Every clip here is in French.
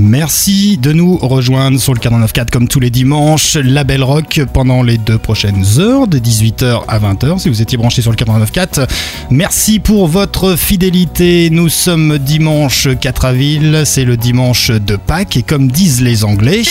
Merci de nous rejoindre sur le 49.4 comme tous les dimanches, Label Rock pendant les deux prochaines heures, de 18h à 20h, si vous étiez branché sur le 49.4. Merci pour votre fidélité. Nous sommes dimanche 4 avril, c'est le dimanche de Pâques et comme disent les Anglais...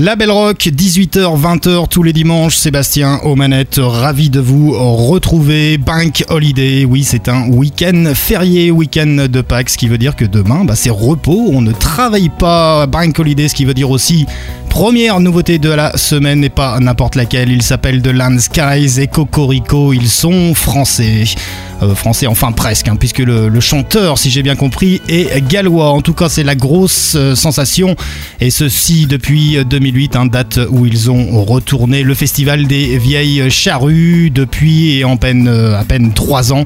La Belle Rock, 18h, 20h tous les dimanches. Sébastien aux manettes, ravi de vous retrouver. Bank Holiday, oui, c'est un week-end férié, week-end de Pâques, ce qui veut dire que demain, bah, c'est repos. On ne travaille pas. Bank Holiday, ce qui veut dire aussi Première nouveauté de la semaine n'est pas n'importe laquelle, il s'appelle The Land Skies et Cocorico, ils sont français. Euh, français, enfin presque, hein, puisque le, chanteur, si j'ai bien compris, est gallois. En tout cas, c'est la grosse euh, sensation, et ceci depuis 2008, hein, date où ils ont retourné le festival des vieilles charrues depuis en peine, euh, à peine 3 ans.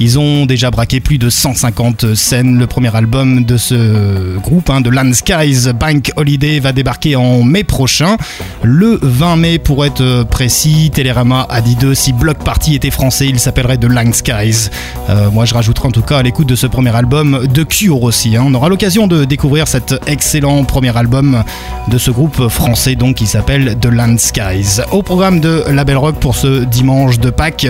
Ils ont déjà braqué plus de 150 scènes. Le premier album de ce groupe, hein, de Land Skies Bank Holiday, va débarquer en mai prochain. Le 20 mai, pour être précis, Télérama a dit d'eux si Block Party était français, il s'appellerait The Land Skies. Euh, moi, je rajouterai en tout cas à l'écoute de ce premier album de Cure aussi. Hein. On aura l'occasion de découvrir cet excellent premier album de ce groupe français donc qui s'appelle The Land Skies. Au programme de Label Rock pour ce dimanche de Pâques,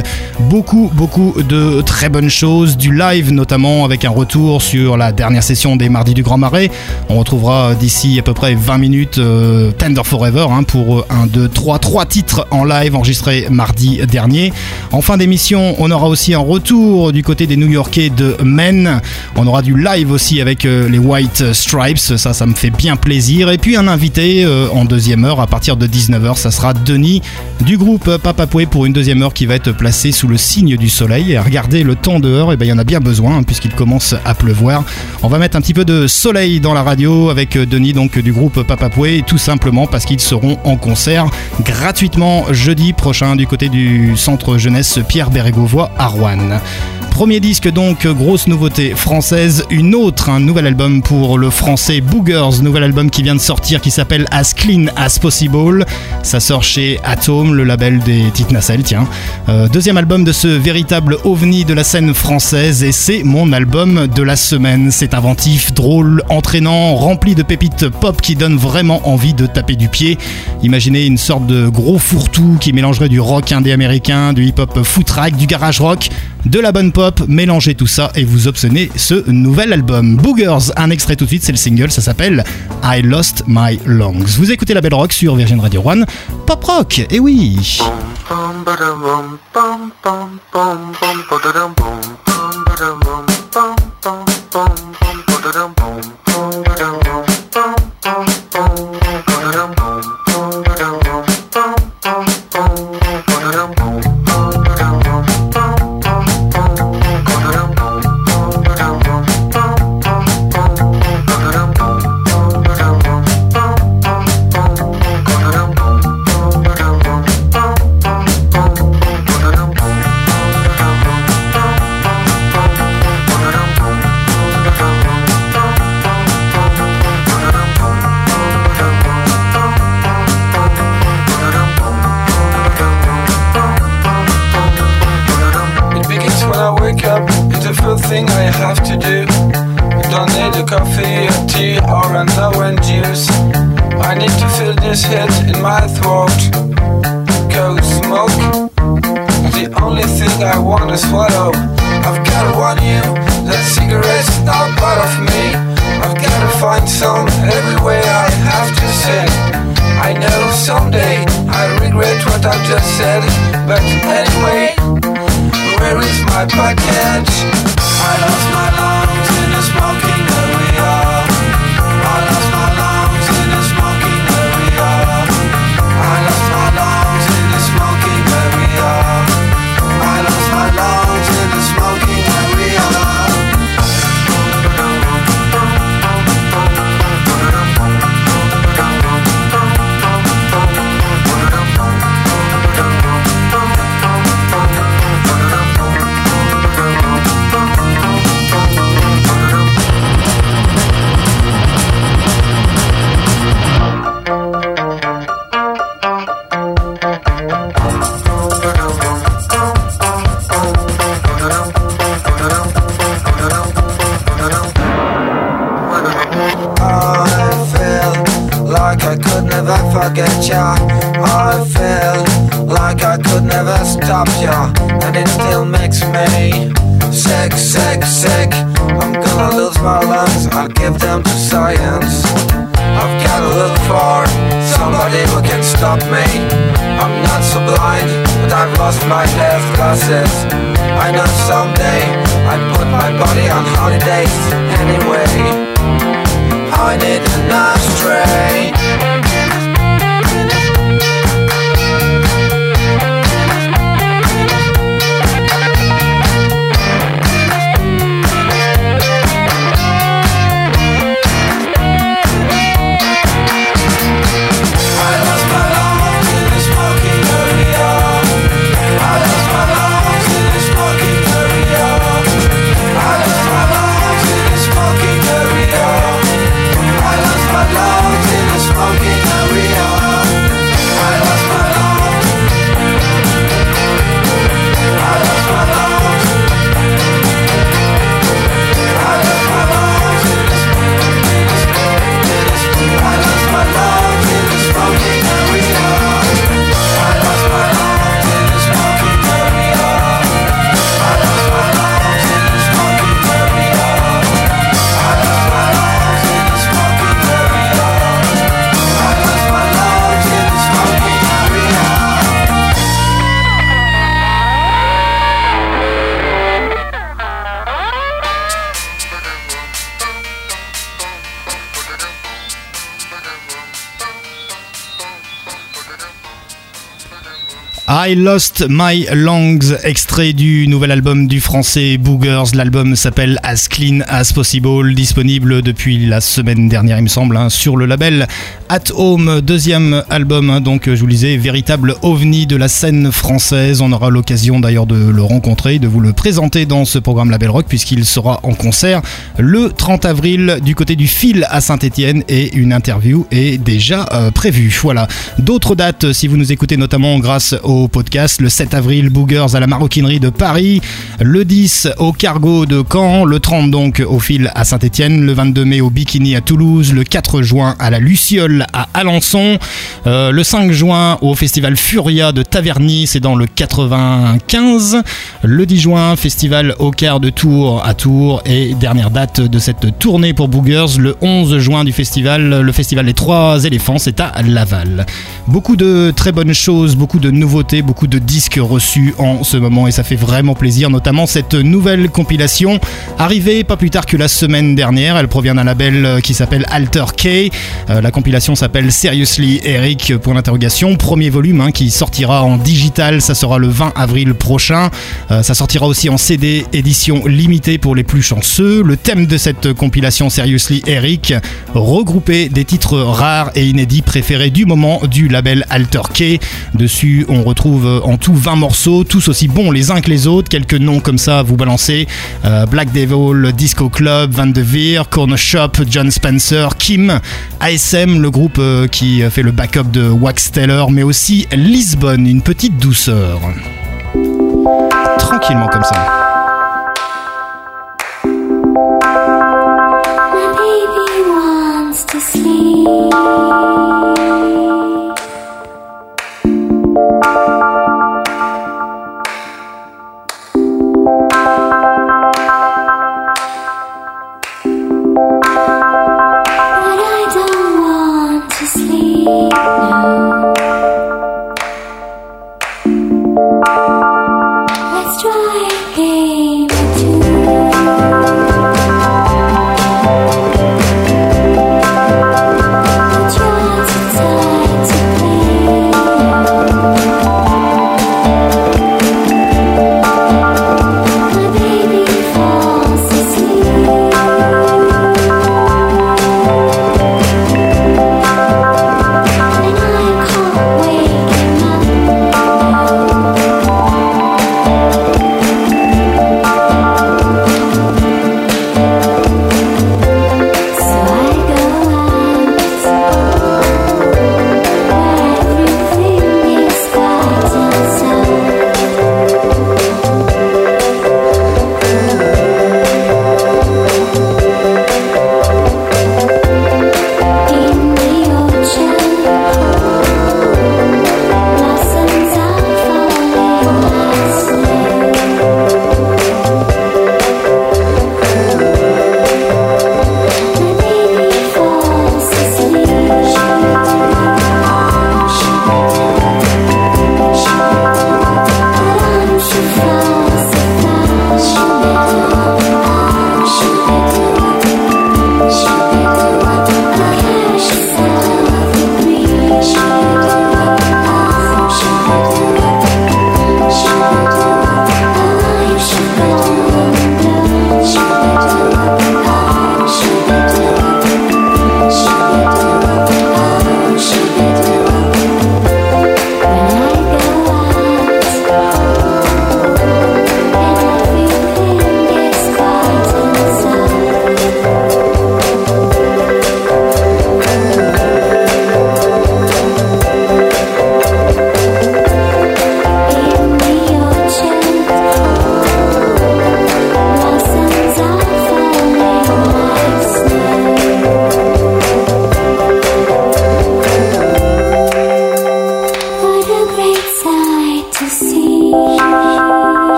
beaucoup, beaucoup de très bonnes choses, du live notamment avec un retour sur la dernière session des Mardis du Grand Marais. On retrouvera d'ici à peu près 20 minutes euh, Tender Forever hein, pour un, deux, trois, trois titres en live enregistrés mardi dernier. En fin d'émission, on aura aussi un retour du côté des New Yorkais de Men. On aura du live aussi avec euh, les White Stripes, ça, ça me fait bien plaisir. Et puis un invité euh, en deuxième heure à partir de 19h, ça sera Denis du groupe Papapoué pour une deuxième heure qui va être placée sous le signe du soleil. regardez le temps dehors, eh ben il y en a bien besoin hein, puisqu'il commence à pleuvoir. On va mettre un petit peu de soleil dans la radio avec euh, Denis donc du groupe Papapoué, tout simplement parce qu'ils seront en concert gratuitement jeudi prochain du côté du centre jeunesse Pierre Bérégovois à Rouen. Premier disque donc, grosse nouveauté française, une autre, un nouvel album pour le français Boogers, nouvel album qui vient de sortir qui s'appelle As Clean As Possible. Ça sort chez Atom, le label des Tite Nacelle, tiens. Euh, deuxième album de ce véritable ovni de la scène française et c'est mon album de la semaine. C'est inventif, drôle, entraînant, rempli de pépites pop qui donnent vraiment envie de taper du pied. Imaginez une sorte de gros fourre-tout qui mélangerait du rock indé américain, du hip-hop footrack, du garage rock, de la bonne pop, mélangez tout ça et vous obtenez ce nouvel album. Boogers, un extrait tout de suite, c'est le single, ça s'appelle I Lost My Lungs. Vous écoutez la Belle Rock sur Virgin Radio One, Pop Rock, et oui. find some everywhere I have to say I know someday I regret what I've just said But anyway, where is my package? I lost my Lost My Lungs, extrait du nouvel album du français Boogers. L'album s'appelle As Clean As Possible, disponible depuis la semaine dernière, il me semble, hein, sur le label At Home. Deuxième album, hein, donc je vous lisais, véritable ovni de la scène française. On aura l'occasion d'ailleurs de le rencontrer, de vous le présenter dans ce programme Label Rock, puisqu'il sera en concert le 30 avril du côté du fil à Saint-Etienne et une interview est déjà euh, prévue. Voilà. D'autres dates, si vous nous écoutez notamment grâce au podcast. Le 7 avril, Boogers à la maroquinerie de Paris. Le 10 au Cargo de Caen. Le 30 donc au fil à Saint-Etienne. Le 22 mai au Bikini à Toulouse. Le 4 juin à la Luciole à Alençon. Euh, le 5 juin au festival Furia de Taverny. C'est dans le 95. Le 10 juin, festival au quart de Tours à Tours. Et dernière date de cette tournée pour Boogers, le 11 juin du festival. Le festival Les Trois éléphants, c'est à Laval. Beaucoup de très bonnes choses, beaucoup de nouveautés beaucoup de disques reçus en ce moment et ça fait vraiment plaisir, notamment cette nouvelle compilation arrivée pas plus tard que la semaine dernière. Elle provient d'un label qui s'appelle Alter K. Euh, la compilation s'appelle Seriously Eric pour l'interrogation. Premier volume hein, qui sortira en digital, ça sera le 20 avril prochain. Euh, ça sortira aussi en CD édition limitée pour les plus chanceux. Le thème de cette compilation Seriously Eric, regrouper des titres rares et inédits préférés du moment du label Alter K. Dessus, on retrouve en tout 20 morceaux, tous aussi bons les uns que les autres. Quelques noms comme ça à vous balancer euh, Black Devil, Disco Club, Van de Veer, Corner Shop, John Spencer, Kim, ASM, le groupe euh, qui fait le backup de Wax Taylor, mais aussi Lisbonne, une petite douceur. Tranquillement comme ça.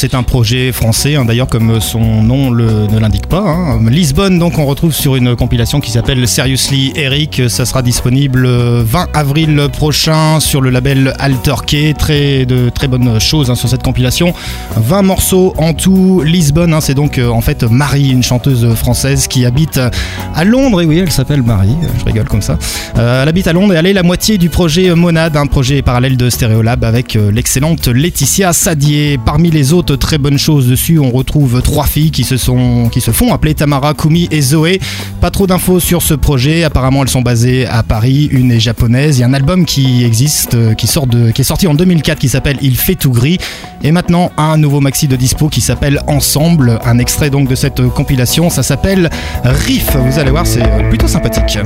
C'est un projet français, hein, d'ailleurs comme son nom le, ne l'indique pas. Hein. Lisbonne, donc on retrouve sur une compilation qui s'appelle Seriously Eric, ça sera disponible 20 avril prochain sur le label Alterkey, très, de très bonnes choses hein, sur cette compilation. 20 morceaux en tout, Lisbonne, c'est donc euh, en fait Marie, une chanteuse française qui habite à Londres, et oui elle s'appelle Marie, je rigole comme ça. Euh, elle habite à Londres et elle est la moitié du projet Monade, un projet parallèle de Stereolab avec l'excellente Laetitia Sadier. Parmi les autres très bonnes choses dessus, on retrouve trois filles qui se, sont, qui se font appeler Tamara, Kumi et Zoé. Pas trop d'infos sur ce projet. Apparemment, elles sont basées à Paris. Une est japonaise. Il y a un album qui existe, euh, qui, sort de, qui est sorti en 2004 qui s'appelle Il fait tout gris. Et maintenant, un nouveau maxi de dispo qui s'appelle Ensemble. Un extrait donc de cette compilation. Ça s'appelle Riff. Vous allez voir, c'est euh, plutôt sympathique.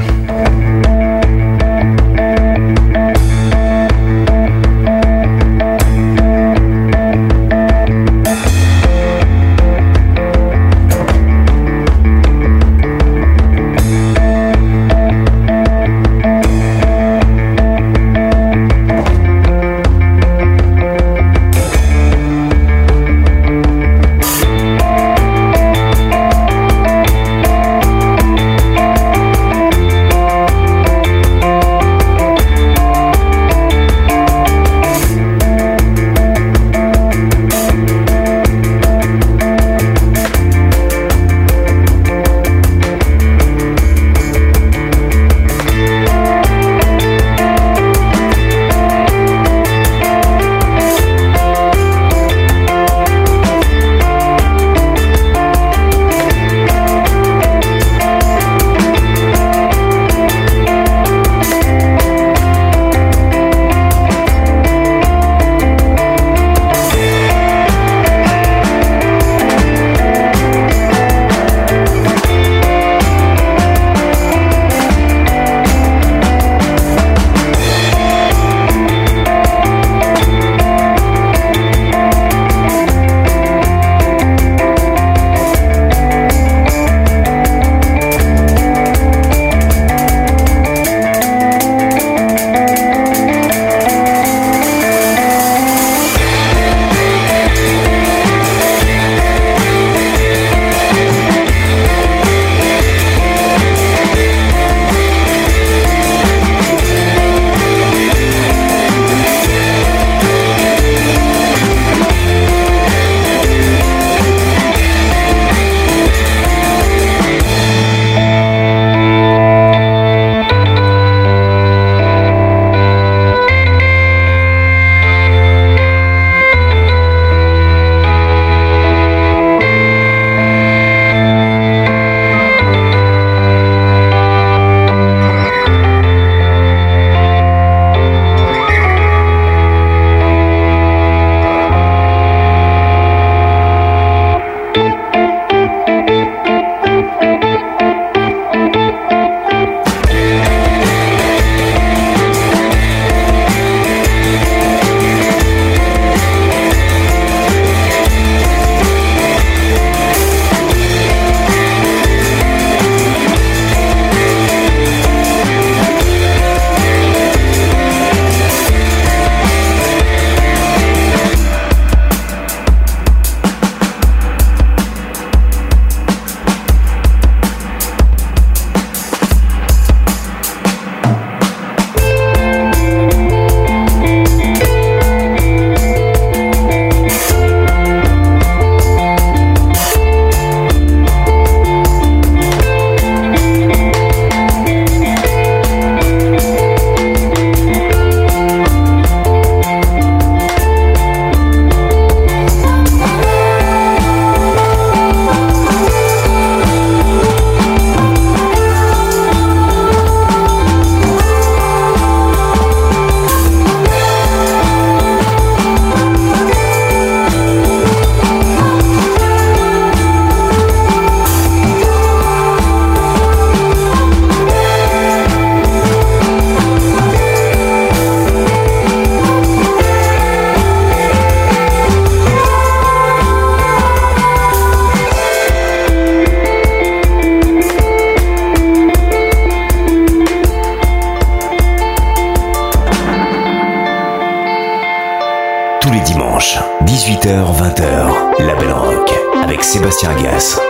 Sébastien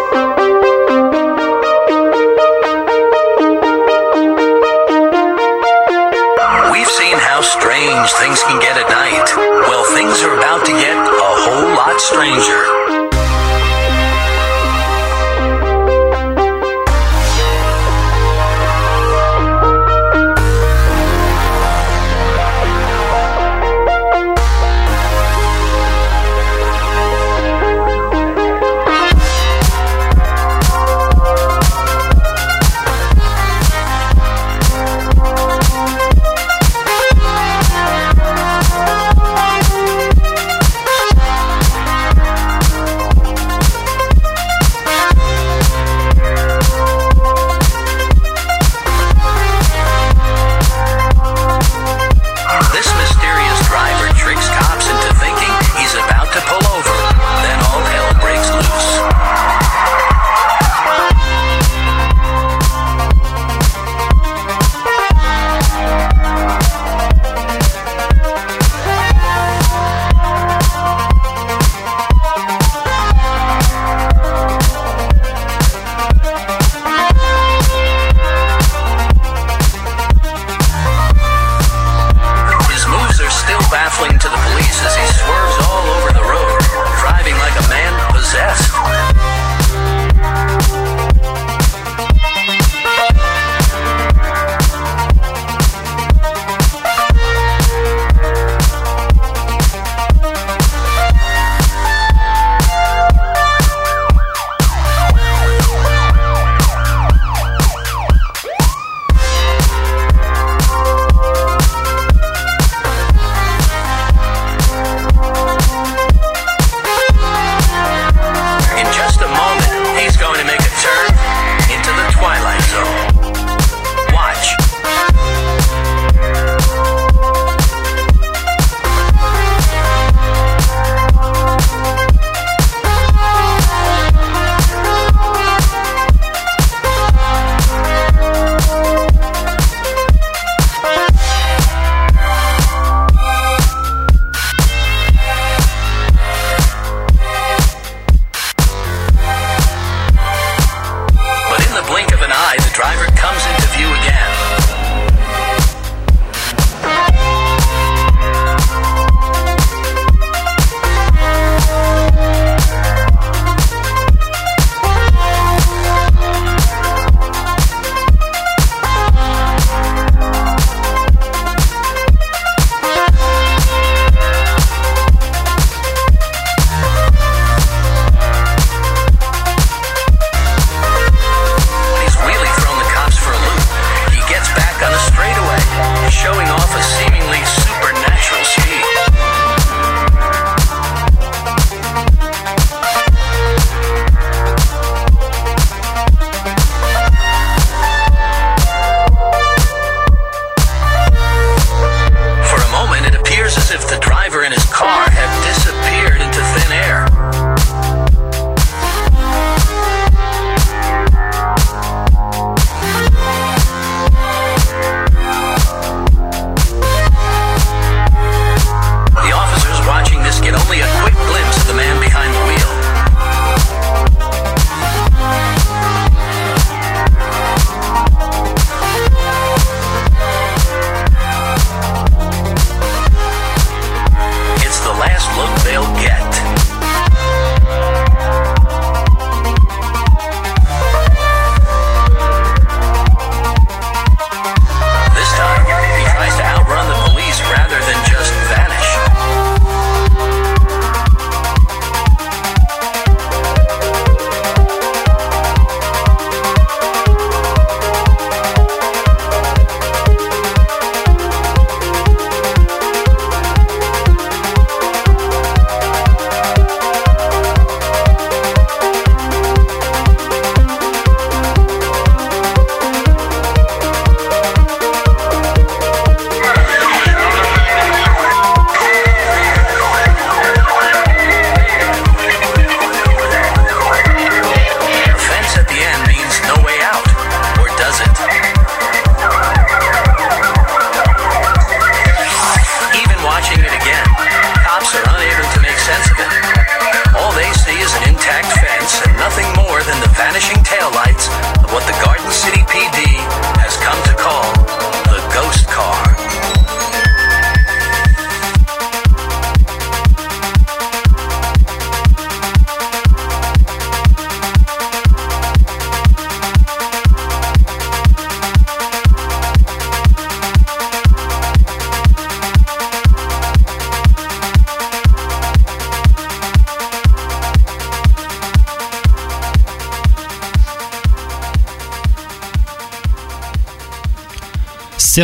We've seen how strange things can get at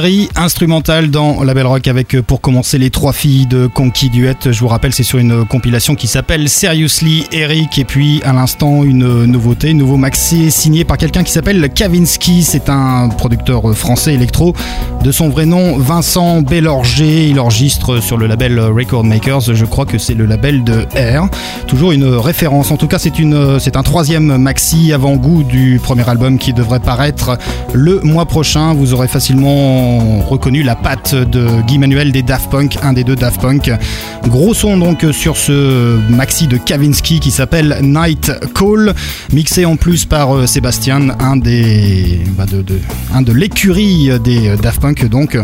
Série instrumentale dans la Belle Rock avec euh, pour commencer les trois filles de Conky Duet. Je vous rappelle, c'est sur une compilation qui s'appelle Seriously Eric. Et puis à l'instant, une nouveauté, nouveau maxi signé par quelqu'un qui s'appelle Kavinsky. C'est un producteur français électro. De son vrai nom, Vincent Bellorger. Il enregistre sur le label Record Makers. Je crois que c'est le label de R. Toujours une référence. En tout cas, c'est un troisième maxi avant-goût du premier album qui devrait paraître le mois prochain. Vous aurez facilement reconnu la patte de Guy Manuel des Daft Punk, un des deux Daft Punk. Gros son donc sur ce maxi de Kavinsky qui s'appelle Night Call, mixé en plus par euh, Sébastien, un des, bah, de, un de l'écurie des Daft Punk donc.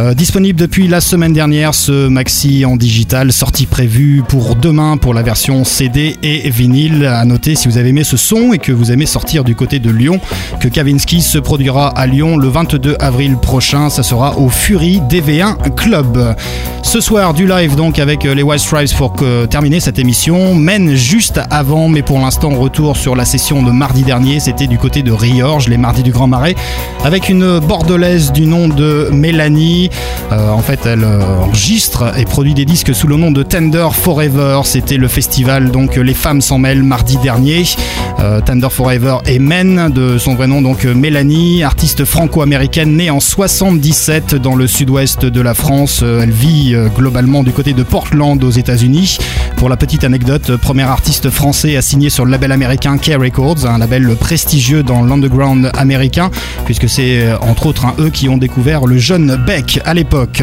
Euh, disponible depuis la semaine dernière, ce maxi en digital, sortie prévue pour demain pour la version CD et vinyle. À noter si vous avez aimé ce son et que vous aimez sortir du côté de Lyon, que Kavinsky se produira à Lyon le 22 avril prochain. Ça sera au Fury DV1 Club. Ce soir, du live donc avec euh, les White Stripes pour terminer cette émission. Mène juste avant, mais pour l'instant, retour sur la session de mardi dernier. C'était du côté de Riorge, les mardis du Grand Marais, avec une bordelaise du nom de Mélanie euh, en fait, elle euh, enregistre et produit des disques sous le nom de Tender Forever. C'était le festival donc Les Femmes s'en mêlent mardi dernier. Euh, Tender Forever et Men, de son vrai nom donc Mélanie, artiste franco-américaine née en 77 dans le sud-ouest de la France. Elle vit globalement du côté de Portland aux États-Unis. Pour la petite anecdote, premier artiste français à signer sur le label américain K Records, un label prestigieux dans l'underground américain, puisque c'est entre autres eux qui ont découvert le jeune Beck à l'époque.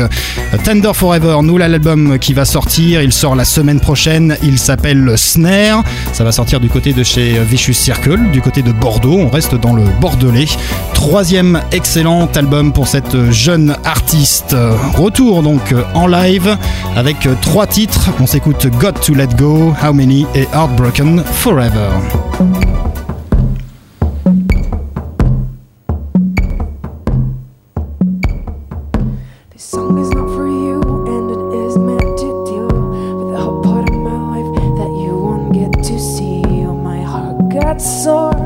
Tender Forever, nous l'album qui va sortir, il sort la semaine prochaine, il s'appelle Snare, ça va sortir du côté de chez Vicious Circle, du côté de Bordeaux, on reste dans le Bordelais. Troisième excellent album pour cette jeune artiste. Retour donc en live avec trois titres, on s'écoute Got to Let Go, How Many et Heartbroken Forever. that sore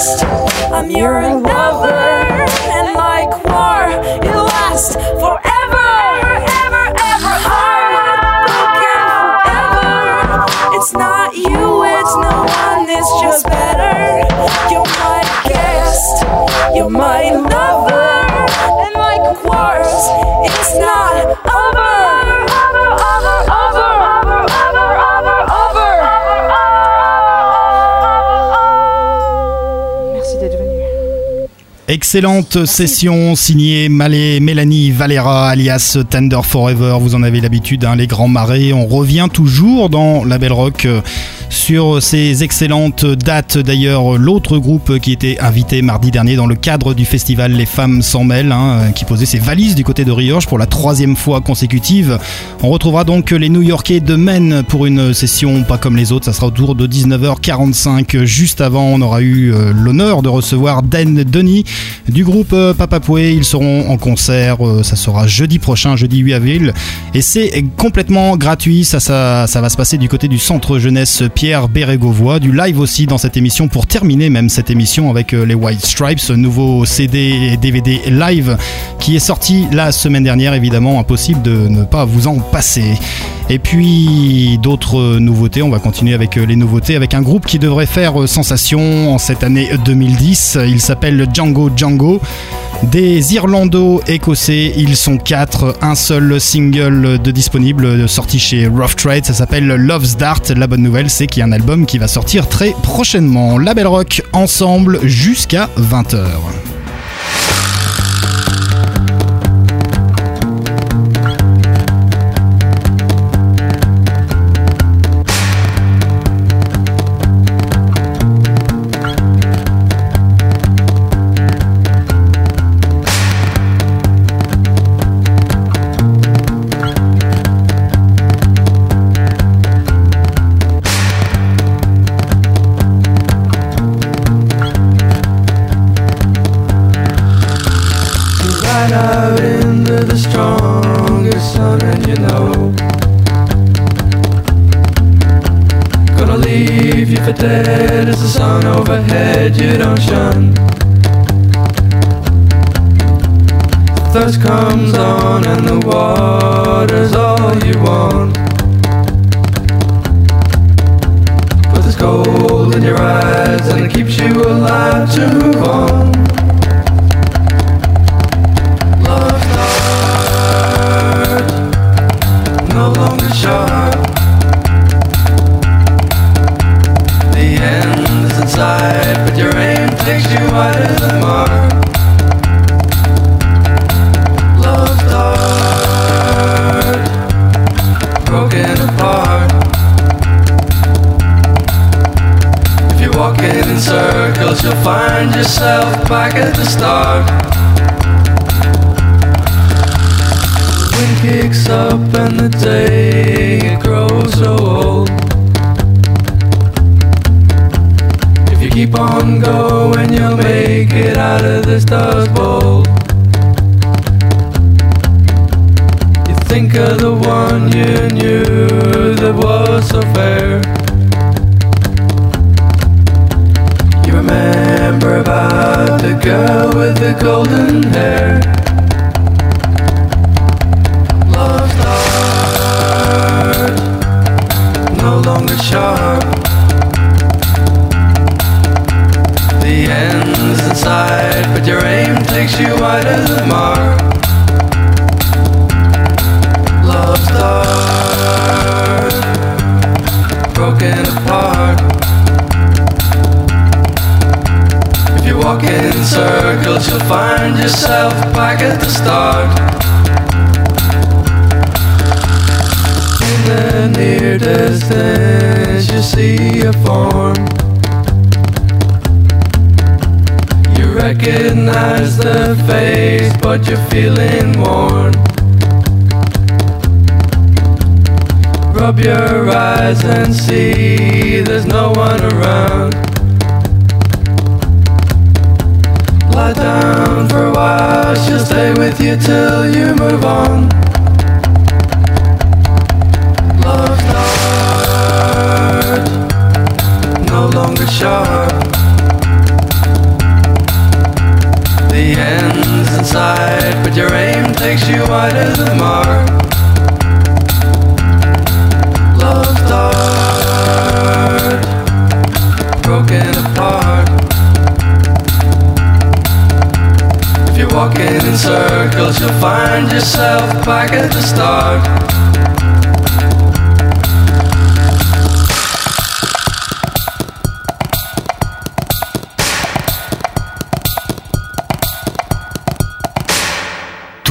I'm your lover, and like war, you last. Excellente session signée Malé, Mélanie Valera alias Tender Forever. Vous en avez l'habitude, hein, les grands marais. On revient toujours dans la Belle Rock euh, sur ces excellentes dates. D'ailleurs, l'autre groupe qui était invité mardi dernier dans le cadre du festival Les Femmes s'en mêlent, hein, qui posait ses valises du côté de Riorge pour la troisième fois consécutive. On retrouvera donc les New Yorkais de Maine pour une session pas comme les autres. Ça sera autour de 19h45. Juste avant, on aura eu euh, l'honneur de recevoir Dan Denis du groupe euh, Papapoué. Ils seront en concert. euh, ça sera jeudi prochain, jeudi 8 avril. Et c'est complètement gratuit. Ça, ça, ça va se passer du côté du centre jeunesse Pierre Bérégovois. Du live aussi dans cette émission pour terminer même cette émission avec euh, les White Stripes, nouveau CD et DVD live qui est sorti la semaine dernière. Évidemment, impossible de ne pas vous en passer. Et puis d'autres nouveautés, on va continuer avec euh, les nouveautés, avec un groupe qui devrait faire euh, sensation en cette année 2010. Il s'appelle Django Django. Des Irlando-écossais, ils sont quatre, un seul single de disponible sorti chez Rough Trade, ça s'appelle Love's Dart. La bonne nouvelle, c'est qu'il y a un album qui va sortir très prochainement. La Belle Rock ensemble jusqu'à 20h. Keep on going, you'll make it out of this dust bowl. You think of the one you knew that was so fair. You remember about the girl with the golden hair. Love's heart, no longer sharp. End's but your aim takes you wide of the mark. Love's heart, broken apart. If you walk in circles, you'll find yourself back at the start. In the near distance, you see a form. Recognize the face, but you're feeling worn. Rub your eyes and see there's no one around. Lie down for a while, she'll stay with you till you move on. Love's heart, no longer sharp. The end's inside, but your aim takes you wide of the mark. Love's heart, broken apart. If you're walking in circles, you'll find yourself back at the start.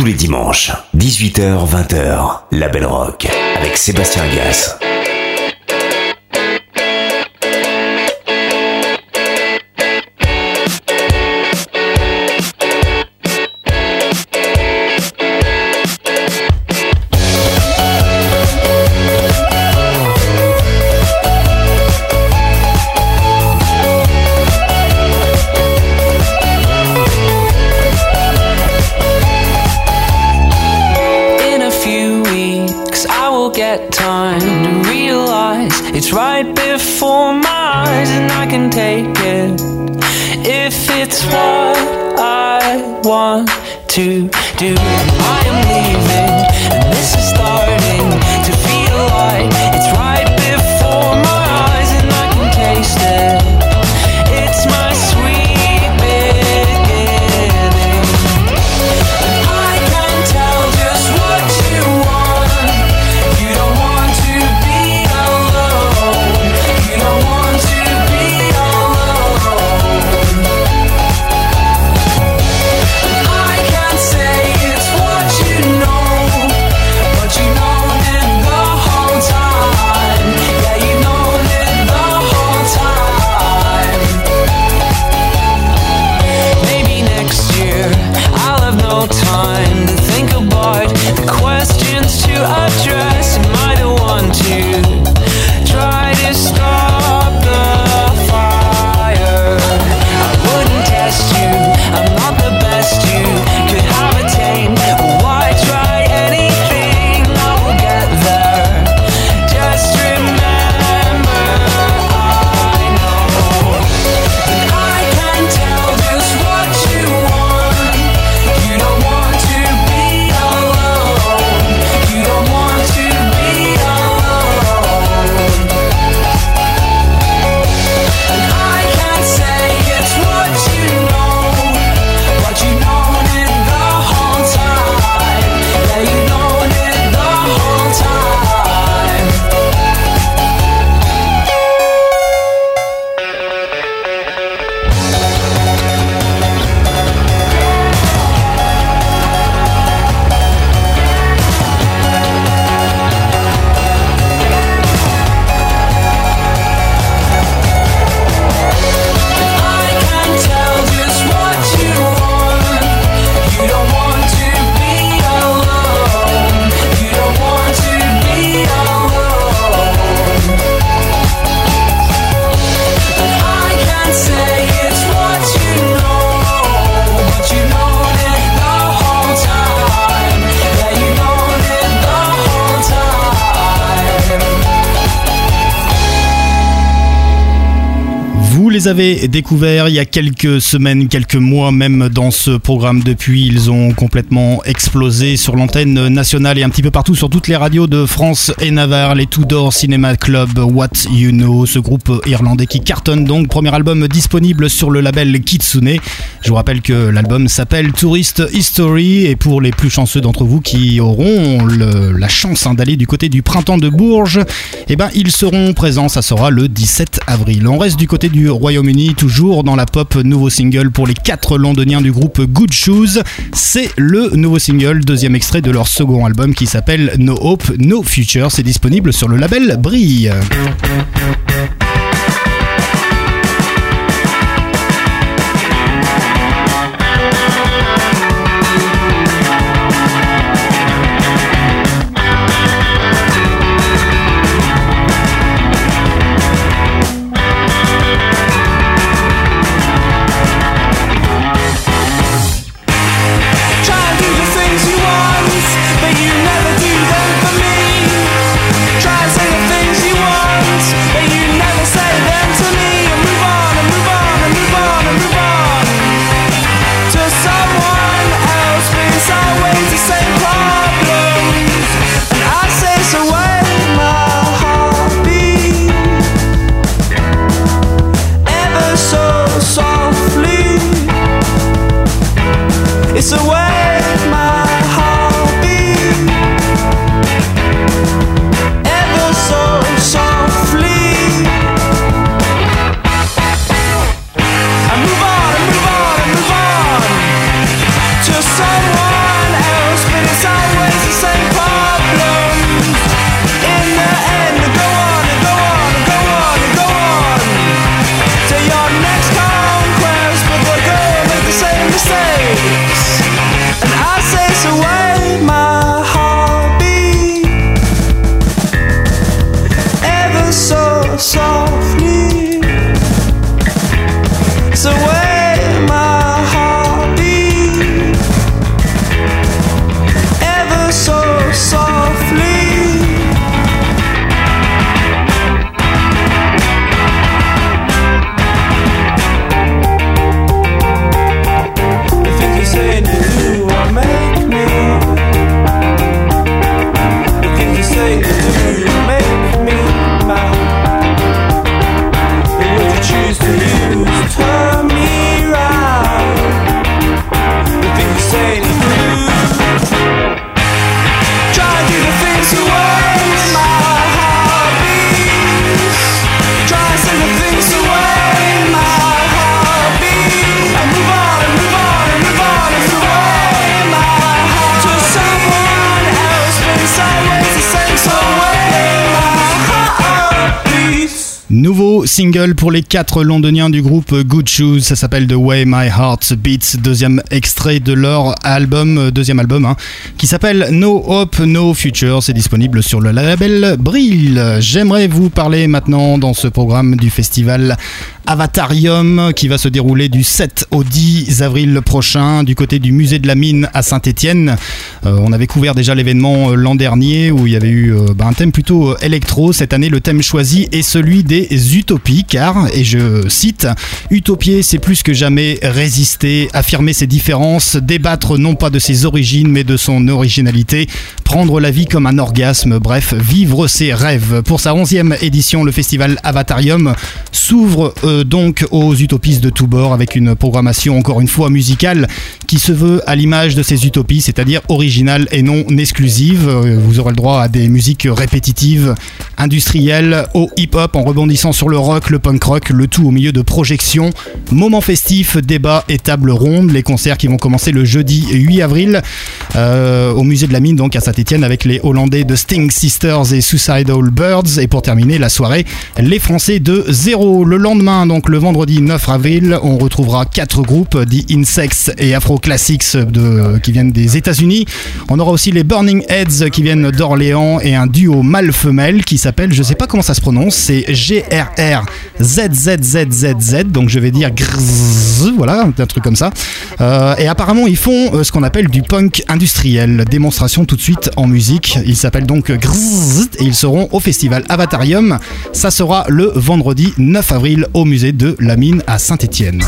Les dimanches, 18h-20h, La Belle Rock, avec Sébastien Gas. Avez découverts il y a quelques semaines, quelques mois même dans ce programme. Depuis, ils ont complètement explosé sur l'antenne nationale et un petit peu partout sur toutes les radios de France et Navarre. Les Tudor Cinema Club, What You Know, ce groupe irlandais qui cartonne donc. Premier album disponible sur le label Kitsune. Je vous rappelle que l'album s'appelle Tourist History et pour les plus chanceux d'entre vous qui auront la chance hein, d'aller du côté du printemps de Bourges, eh ben ils seront présents. Ça sera le 17 avril. On reste du côté du Toujours dans la pop. Nouveau single pour les quatre londoniens du groupe Good Shoes. C'est le nouveau single, deuxième extrait de leur second album qui s'appelle No Hope, No Future. C'est disponible sur le label Brille. Single pour les quatre londoniens du groupe Good Shoes, ça s'appelle The Way My Heart Beats, deuxième extrait de leur album, euh, deuxième album, hein, qui s'appelle No Hope, No Future, c'est disponible sur le label Brill. J'aimerais vous parler maintenant dans ce programme du festival Avatarium qui va se dérouler du 7 au 10 avril prochain du côté du musée de la mine à Saint-Étienne. on avait couvert déjà l'événement euh, l'an dernier où il y avait eu euh, bah, un thème plutôt euh, électro. Cette année, le thème choisi est celui des utopies car, et je cite, Utopier, c'est plus que jamais résister, affirmer ses différences, débattre non pas de ses origines mais de son originalité, prendre la vie comme un orgasme, bref, vivre ses rêves. Pour sa 11e édition, le festival Avatarium s'ouvre euh, donc aux utopistes de tous bords avec une programmation encore une fois musicale qui se veut à l'image de ces utopies, c'est-à-dire originale et non exclusive. Euh, Vous aurez le droit à des musiques répétitives, industrielles, au hip-hop en rebondissant sur le rock, le punk rock, le tout au milieu de projections, moments festifs, débats et tables rondes. Les concerts qui vont commencer le jeudi 8 avril euh, au musée de la mine donc à Saint-Etienne avec les Hollandais de Sting Sisters et Suicidal Birds et pour terminer la soirée les Français de Zéro. Le lendemain donc le vendredi 9 avril on retrouvera quatre groupes The Insects et Afro Classics qui viennent des États-Unis. On aura aussi les Burning Heads qui viennent d'Orléans et un duo mâle-femelle qui s'appelle je sais pas comment ça se prononce c'est GRR ZZZZZ donc je vais dire grrrz, voilà un truc comme ça et apparemment ils font ce qu'on appelle du punk industriel démonstration tout de suite en musique ils s'appellent donc grrrz et ils seront au festival Avatarium ça sera le vendredi 9 avril au musée de la mine à Saint-Étienne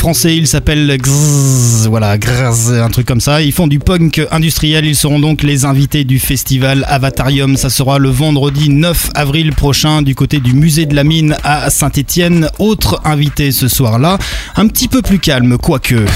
français, ils s'appellent Gzz, voilà, Grzz, un truc comme ça. Ils font du punk industriel, ils seront donc les invités du festival Avatarium. Ça sera le vendredi 9 avril prochain du côté du musée de la mine à Saint-Étienne. Autre invité ce soir-là, un petit peu plus calme, quoique.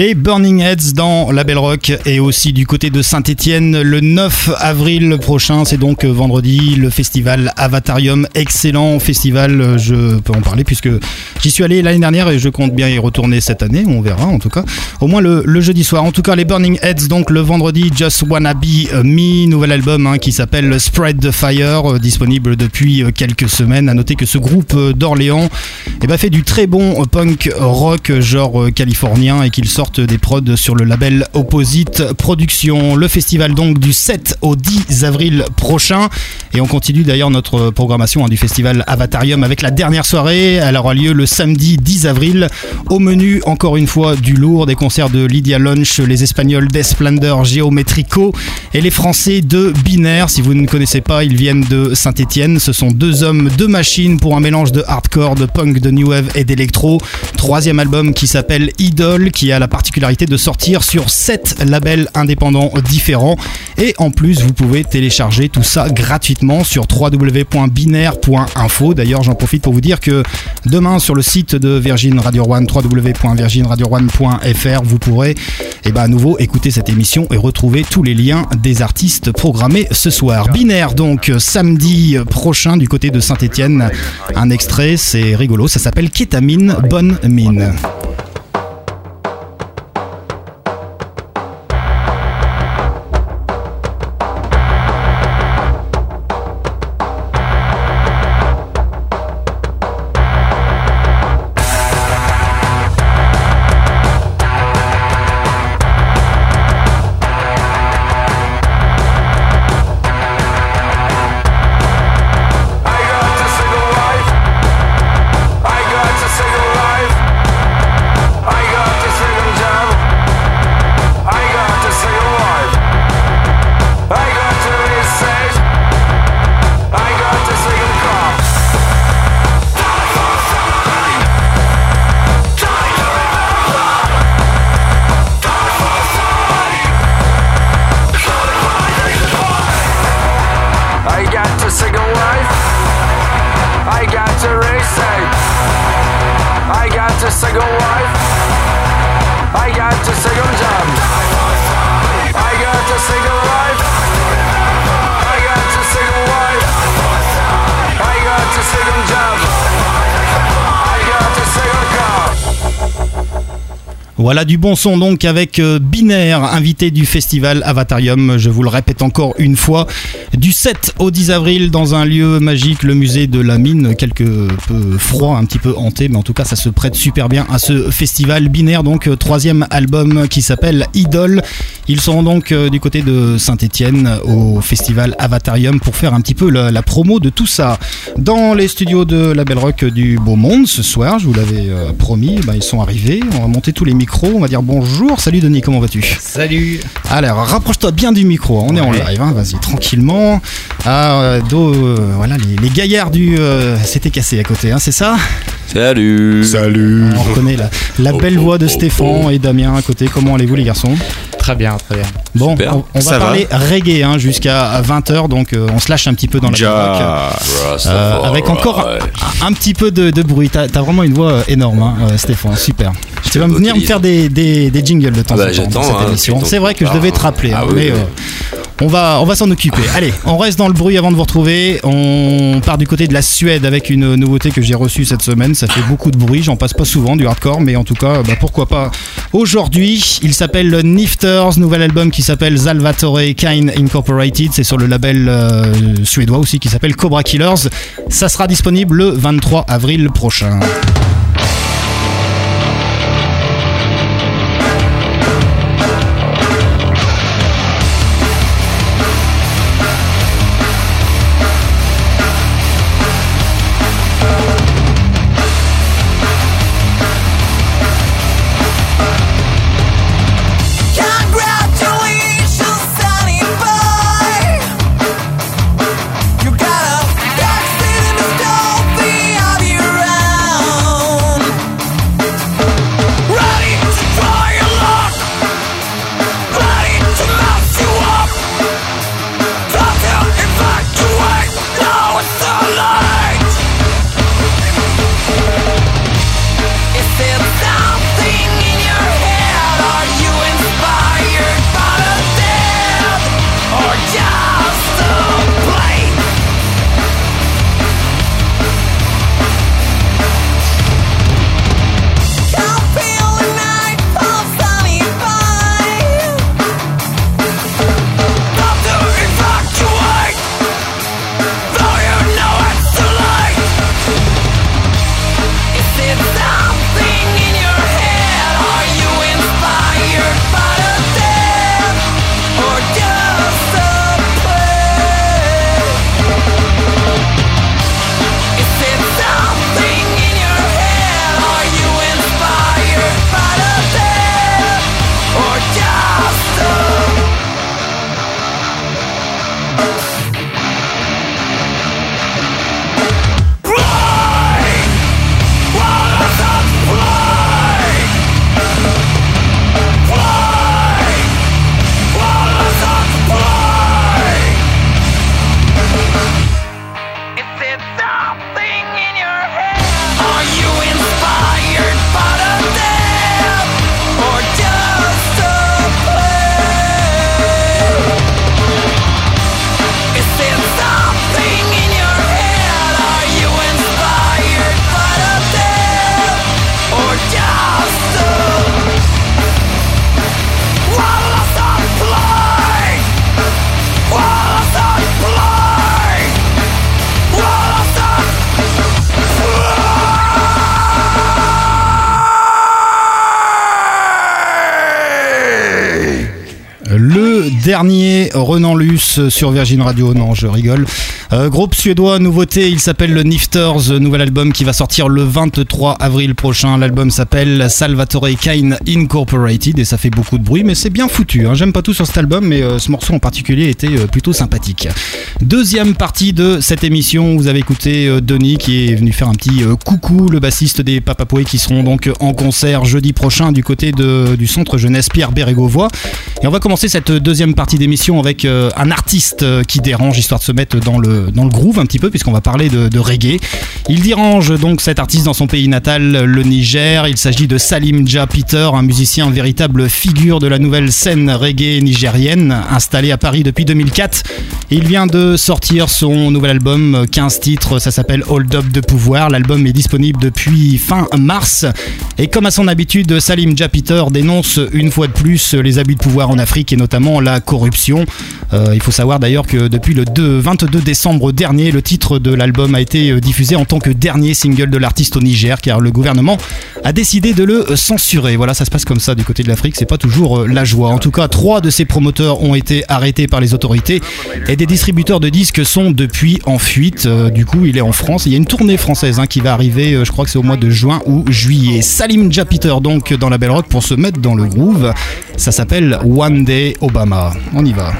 Les Burning Heads dans la Belle Rock et aussi du côté de Saint-Étienne le 9 avril prochain. C'est donc euh, vendredi le festival Avatarium. Excellent festival, euh, je peux en parler puisque j'y suis allé l'année dernière et je compte bien y retourner cette année. On verra en tout cas. Au moins le, jeudi soir. En tout cas, les Burning Heads donc le vendredi Just Wanna Be Me, nouvel album hein, qui s'appelle Spread the Fire, euh, disponible depuis euh, quelques semaines. À noter que ce groupe euh, d'Orléans eh ben, fait du très bon euh, punk rock euh, genre euh, californien et qu'ils des prods sur le label Opposite Productions. Le festival donc du 7 au 10 avril prochain. Et on continue d'ailleurs notre programmation hein, du festival Avatarium avec la dernière soirée. Elle aura lieu le samedi 10 avril. Au menu, encore une fois, du lourd, des concerts de Lydia Lunch, les Espagnols d'Esplendor Geometrico et les Français de Binaire. Si vous ne connaissez pas, ils viennent de Saint-Etienne. Ce sont deux hommes, deux machines pour un mélange de hardcore, de punk, de new wave et d'électro. Troisième album qui s'appelle Idol, qui a la particularité de sortir sur sept labels indépendants différents. Et en plus, vous pouvez télécharger tout ça gratuitement sur www.binaire.info. D'ailleurs, j'en profite pour vous dire que demain, sur le site de Virgin Radio One, www.virginradio1.fr, vous pourrez eh ben, à nouveau écouter cette émission et retrouver tous les liens des artistes programmés ce soir. Binaire, donc, samedi prochain du côté de Saint-Etienne. Un extrait, c'est rigolo, ça s'appelle Kétamine, bonne mine. Du bon son donc avec euh, Binaire, invité du festival Avatarium, je vous le répète encore une fois, du 7 au 10 avril dans un lieu magique, le musée de la mine, quelque peu froid, un petit peu hanté, mais en tout cas ça se prête super bien à ce festival Binaire, donc euh, troisième album qui s'appelle Idol. Ils seront donc euh, du côté de Saint-Etienne au festival Avatarium pour faire un petit peu la, promo de tout ça. Dans les studios de la Belle Rock du Beau Monde ce soir, je vous l'avais promis, ben, ils sont arrivés, on va monter tous les micros micro. On va dire bonjour. Salut Denis, comment vas-tu Salut Alors, rapproche-toi bien du micro. On est en live, hein, vas-y, tranquillement. Ah, euh, do- euh, voilà, les, les gaillards du. euh, C'était cassé à côté, hein, c'est ça Salut Salut On reconnaît la, la belle voix de Stéphane et Damien à côté. Comment allez-vous, les garçons Très bien, très bien. Bon, Super. on, on va parler reggae hein, jusqu'à 20h, donc euh, on se lâche un petit peu dans la Ja. Euh, avec encore un, un petit peu de, de bruit. T'as as vraiment une voix euh, énorme, hein, euh, Stéphane. Super. Tu vas venir me faire des, des, des jingles de temps Ah bah, en temps hein, C'est vrai que je devais te rappeler, Ah hein, oui, mais oui. On va, on va s'en occuper. Allez, on reste dans le bruit avant de vous retrouver. On part du côté de la Suède avec une nouveauté que j'ai reçue cette semaine. Ça fait beaucoup de bruit. J'en passe pas souvent du hardcore, mais en tout cas, bah, pourquoi pas aujourd'hui. Il s'appelle Nifters, nouvel album qui s'appelle Salvatore Kine Incorporated. C'est sur le label euh, suédois aussi qui s'appelle Cobra Killers. Ça sera disponible le 23 avril prochain. Le dernier Renan Luce sur Virgin Radio, non je rigole. Euh, groupe suédois, nouveauté, il s'appelle le Nifters, nouvel album qui va sortir le 23 avril prochain. L'album s'appelle Salvatore Kine Incorporated et ça fait beaucoup de bruit mais c'est bien foutu. hein. J'aime pas tout sur cet album mais euh, ce morceau en particulier était euh, plutôt sympathique. Deuxième partie de cette émission, vous avez écouté Denis qui est venu faire un petit coucou, le bassiste des Papapoué qui seront donc en concert jeudi prochain du côté du centre jeunesse Pierre Bérégovoy. Et on va commencer cette deuxième partie d'émission avec euh, un artiste euh, qui dérange, histoire de se mettre dans le, groove un petit peu, puisqu'on va parler de, reggae. Il dérange donc cet artiste dans son pays natal, le Niger. Il s'agit de Salim Jah Peter, un musicien véritable figure de la nouvelle scène reggae nigérienne, installé à Paris depuis 2004. Il vient de sortir son nouvel album, euh, 15 titres, ça s'appelle Hold Up de Pouvoir. L'album est disponible depuis fin mars. Et comme à son habitude, Salim Jah Peter dénonce une fois de plus les abus de pouvoir en Afrique et notamment la corruption. Euh, il faut savoir d'ailleurs que depuis le 2 22 décembre dernier, le titre de l'album a été euh, diffusé en tant que dernier single de l'artiste au Niger, car le gouvernement a décidé de le euh, censurer. Voilà, ça se passe comme ça du côté de l'Afrique, c'est pas toujours la joie. En tout cas, trois de ses promoteurs ont été arrêtés par les autorités et des distributeurs de disques sont depuis en fuite. Du coup, il est en France. Il y a une tournée française hein, qui va arriver, je crois que c'est au mois de juin ou juillet. Salim Japiter donc dans la Belle Rock pour se mettre dans le groove. Ça s'appelle One Day Obama. On y va.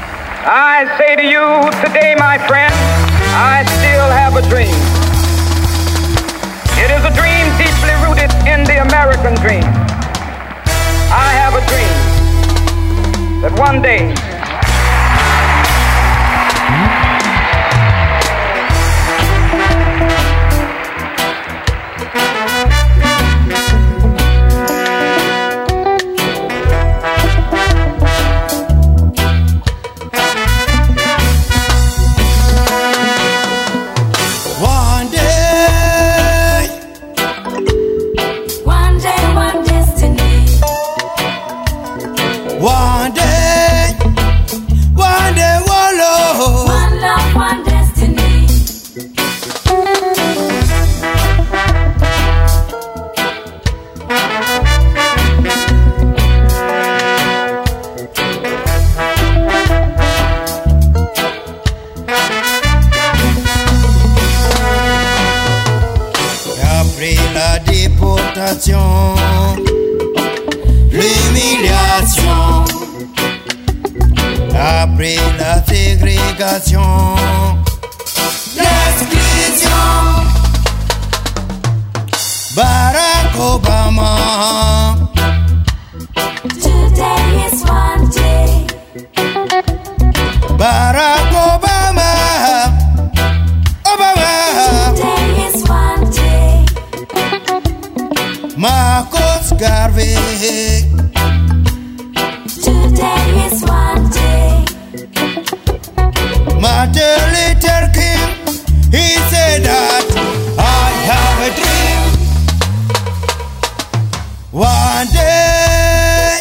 I say to you today, my friend, I still have a dream. It is a dream deeply rooted in the American dream. I have a dream that one day déportation, l'humiliation, après la ségrégation, l'exclusion. Barack Obama, Today is one day. Barack Obama, Today is one day. Martin Luther King, he said that I have a dream. One day,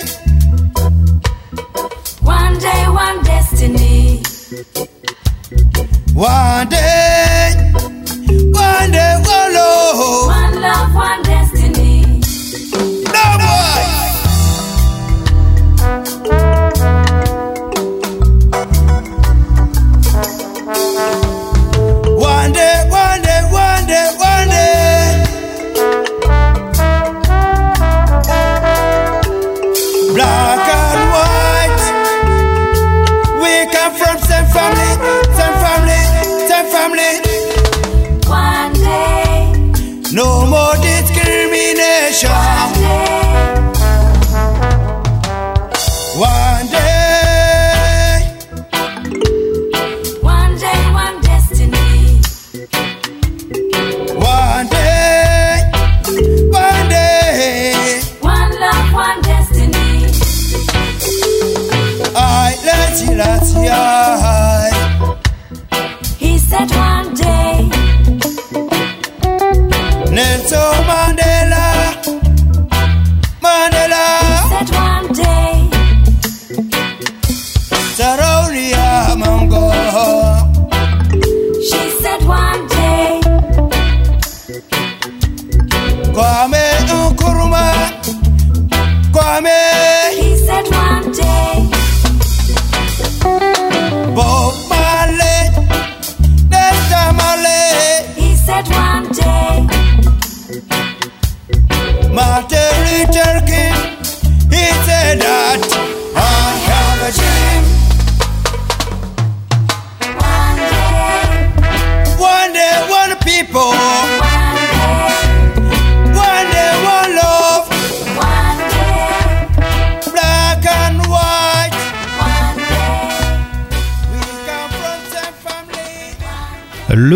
One day, one destiny. one day,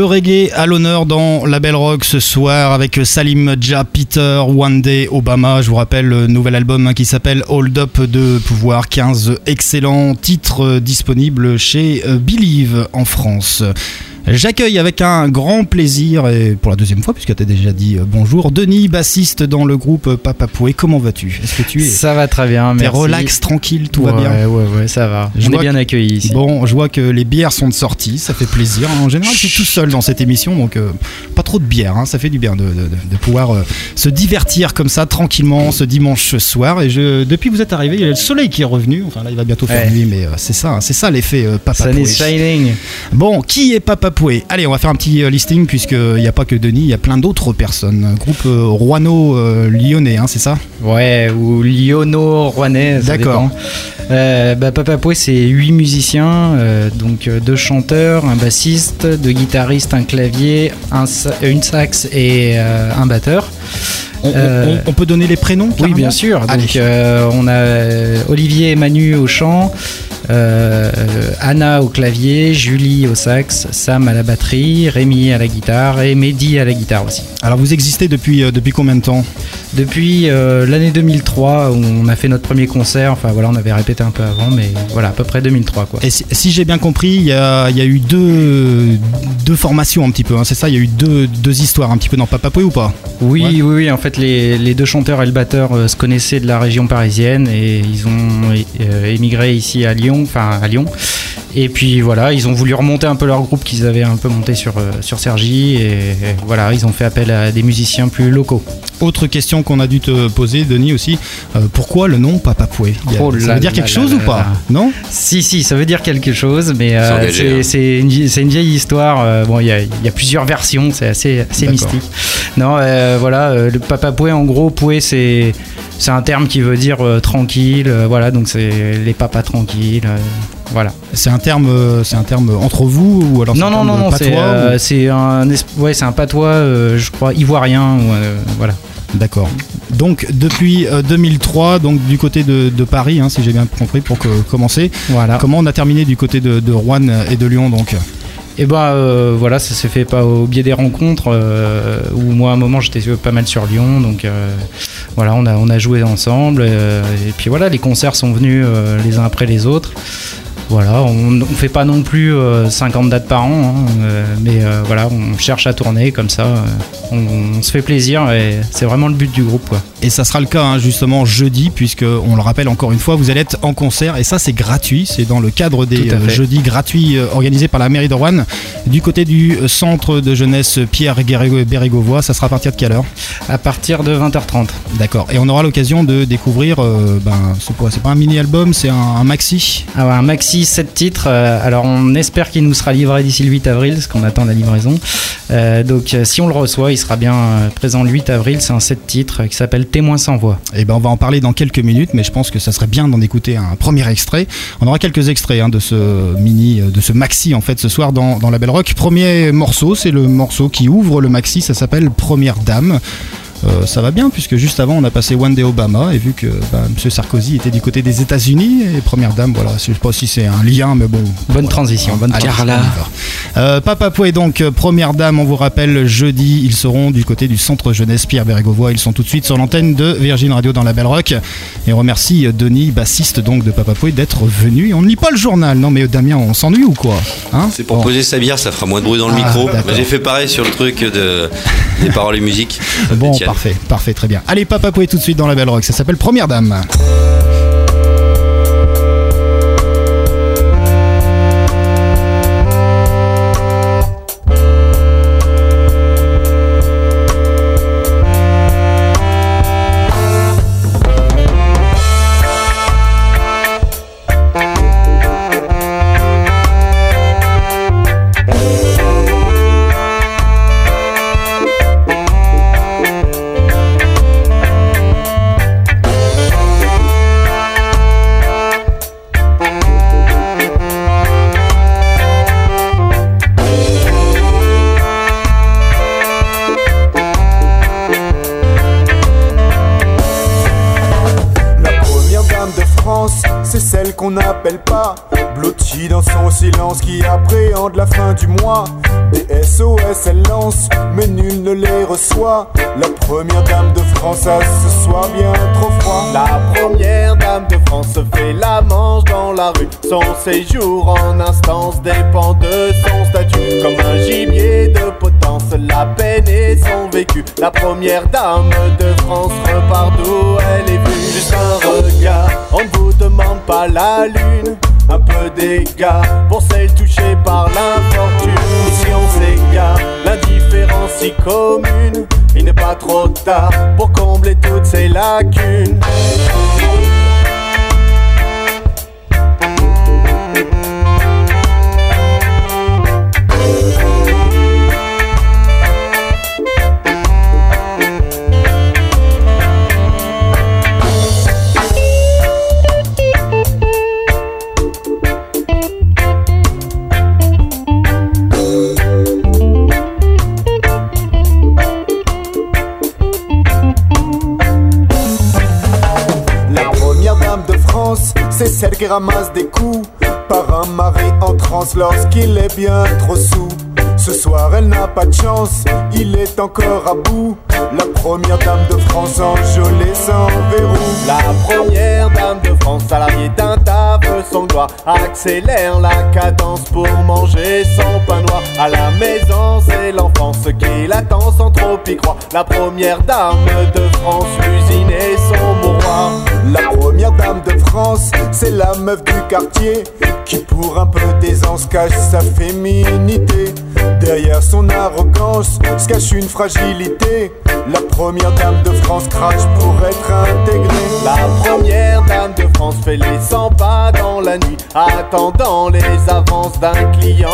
Reggae à l'honneur dans la Belle Rock ce soir avec Salim Ja Peter, One Day Obama. Je vous rappelle le nouvel album hein, qui s'appelle Hold Up de Pouvoir. 15 excellents titres euh, disponibles chez euh, Believe en France. J'accueille avec un grand plaisir, et pour la deuxième fois, puisque tu as déjà dit euh, bonjour, Denis, bassiste dans le groupe euh, Papapoué. Comment vas-tu? Est-ce que tu es, Ça va très bien, t'es merci. relax, tranquille, tout ouais, va bien? Ouais, ouais, ça va. Je On est bien que- accueillis ici. Bon, je vois que les bières sont de sortie, ça fait plaisir. En général, je suis tout seul dans cette émission, donc euh, pas trop de bière, hein, ça fait du bien de, de- de- de pouvoir euh, se divertir comme ça tranquillement ce dimanche soir. Et je, depuis que vous êtes arrivé, il y a le soleil qui est revenu. Enfin là, il va bientôt faire Ouais. nuit, mais euh, c'est ça, hein, c'est ça l'effet euh, Papa Sun is shining. Bon, qui est Papa Allez, on va faire un petit euh, listing puisqu'il n'y a pas que Denis, il y a plein d'autres personnes. Groupe euh, Rouano-Lyonnais, hein, c'est ça? Ouais, ou Liono Rouennais. ça D'accord. Euh, bah, Papa Poué, c'est huit musiciens, euh, donc euh, deux chanteurs, un bassiste, deux guitaristes, un clavier, un une sax et euh, un batteur. On, on- Euh, on- peut donner les prénoms Oui, bien sûr. Donc, euh, on a euh, Olivier et Manu au chant, euh, Anna au clavier, Julie au sax, Sam à la batterie, Rémi à la guitare et Mehdi à la guitare aussi. Alors vous existez depuis, euh, depuis combien de temps? Depuis euh, l'année 2003, où on a fait notre premier concert. Enfin voilà, on avait répété un peu avant, mais voilà, à peu près 2003 quoi. Et si, si j'ai bien compris, il y y a eu deux, deux formations un petit peu, hein, c'est ça? Il y a eu deux, deux histoires un petit peu dans Papa Poué ou pas? Oui, Ouais. oui, oui. En fait, les, deux chanteurs et le batteur euh, se connaissaient de la région parisienne et ils ont euh, émigré ici à Lyon, enfin à Lyon. Et puis voilà, ils ont voulu remonter un peu leur groupe qu'ils avaient un peu monté sur, euh, sur Sergi et, et voilà, ils ont fait appel à des musiciens plus locaux. Autre question qu'on a dû te poser, Denis aussi, euh, pourquoi le nom Papa Poué Oh Ça veut dire quelque chose ou pas? Non? Si, si, ça veut dire quelque chose, mais euh, C'est engagé, c'est hein. c'est une, vieille histoire. euh, bon, il y a, il y a plusieurs versions, c'est assez, assez mystique. Non, euh, voilà, euh, le papa pouet, en gros, pouet, c'est c'est un terme qui veut dire euh, tranquille. euh, voilà, donc c'est les papas tranquilles. euh, voilà. C'est un terme, c'est un terme entre vous ou alors c'est Non, un non, terme non, non, c'est ou- c'est un, ouais, c'est un patois, je crois, ivoirien. ou, euh, voilà. D'accord. Donc depuis euh, 2003, donc du côté de, de Paris, hein, si j'ai bien compris, pour que, commencer. voilà. Comment on a terminé du côté de, de Rouen et de Lyon donc? Et ben euh, voilà, ça s'est fait pas au biais des rencontres euh, où moi à un moment j'étais pas mal sur Lyon, donc euh, voilà, on a joué ensemble et puis voilà, les concerts sont venus les uns après les autres. Voilà, on, on fait pas non plus euh, 50 dates par an, hein, euh, mais euh, voilà, on cherche à tourner comme ça, euh, on, on se fait plaisir et c'est vraiment le but du groupe quoi. Et ça sera le cas hein, justement jeudi, puisque on le rappelle encore une fois, vous allez être en concert et ça c'est gratuit, c'est dans le cadre des euh, jeudis gratuits euh, organisés par la mairie de Rouen, du côté du euh, centre de jeunesse Pierre Bérégovois. Ça sera à partir de quelle heure? À partir de 20h30. D'accord. Et on aura l'occasion de découvrir, euh, ben c'est pas un mini album, c'est un, un maxi? Ah ouais, un maxi 7 titres. euh, alors on espère qu'il nous sera livré d'ici le 8 avril, parce qu'on attend la livraison. Euh, donc euh, si on le reçoit, il sera bien présent le 8 avril. C'est un 7 titres qui s'appelle Témoin sans voix. Et ben on va en parler dans quelques minutes, mais je pense que ça serait bien d'en écouter un premier extrait. On aura quelques extraits hein, de ce mini, de ce maxi en fait ce soir dans, dans la Belle Rock. Premier morceau, c'est le morceau qui ouvre le maxi, ça s'appelle Première Dame. Euh, ça va bien puisque juste avant on a passé One Day Obama et vu que bah, M. Sarkozy était du côté des États-Unis et Première Dame, voilà, je sais pas si c'est un lien, mais bon. Bonne voilà. transition, bonne Allez, Carla. Euh, Papa Pouet, donc, euh, première dame, on vous rappelle, jeudi, ils seront du côté du centre jeunesse Pierre Bérégovois. Ils sont tout de suite sur l'antenne de Virgin Radio dans la Belle Rock. Et on remercie Denis, bassiste donc de Papa Pouet, d'être venu. Et On ne lit pas le journal, non mais Damien, on s'ennuie ou quoi hein? C'est pour Bon. poser sa bière, ça fera moins de bruit dans le Ah, micro. J'ai fait pareil sur le truc de, des paroles et musique. Bon. Parfait, parfait, très bien. Allez, Papa Pouet tout de suite dans la Belle Rock. Ça s'appelle Première Dame. Des SOS elle lance, mais nul ne les reçoit. La première dame de France a ce soir bien trop froid. La première dame de France fait la manche dans la la rue. Son séjour en instance dépend de son statut. Comme un gibier de potence, la peine et son vécu. La première dame de France repart d'où elle est vue. Juste un regard, on ne vous demande pas la lune. Un peu d'égards pour celles touchées par l'infortune. Si on s'égare, l'indifférence si commune. Il n'est pas trop tard pour combler toutes ces lacunes. Qui ramasse des coups par un mari en transe lorsqu'il est bien trop sous. Ce soir, elle n'a pas de chance, il est encore à bout. La première dame de France enjolée sans verrou. La première dame de France, salariée d'un taf sans gloire, accélère la cadence pour manger son pain noir. À la maison, c'est l'enfance qui l'attend sans trop y croire. La première dame de France, l'usine et son mouroir. La première dame de France, c'est la meuf du quartier qui pour un peu d'aisance cache sa féminité. Derrière son arrogance se cache une fragilité. La première dame de France crache pour être intégrée. La première dame de France fait les 100 pas dans la nuit, attendant les avances d'un client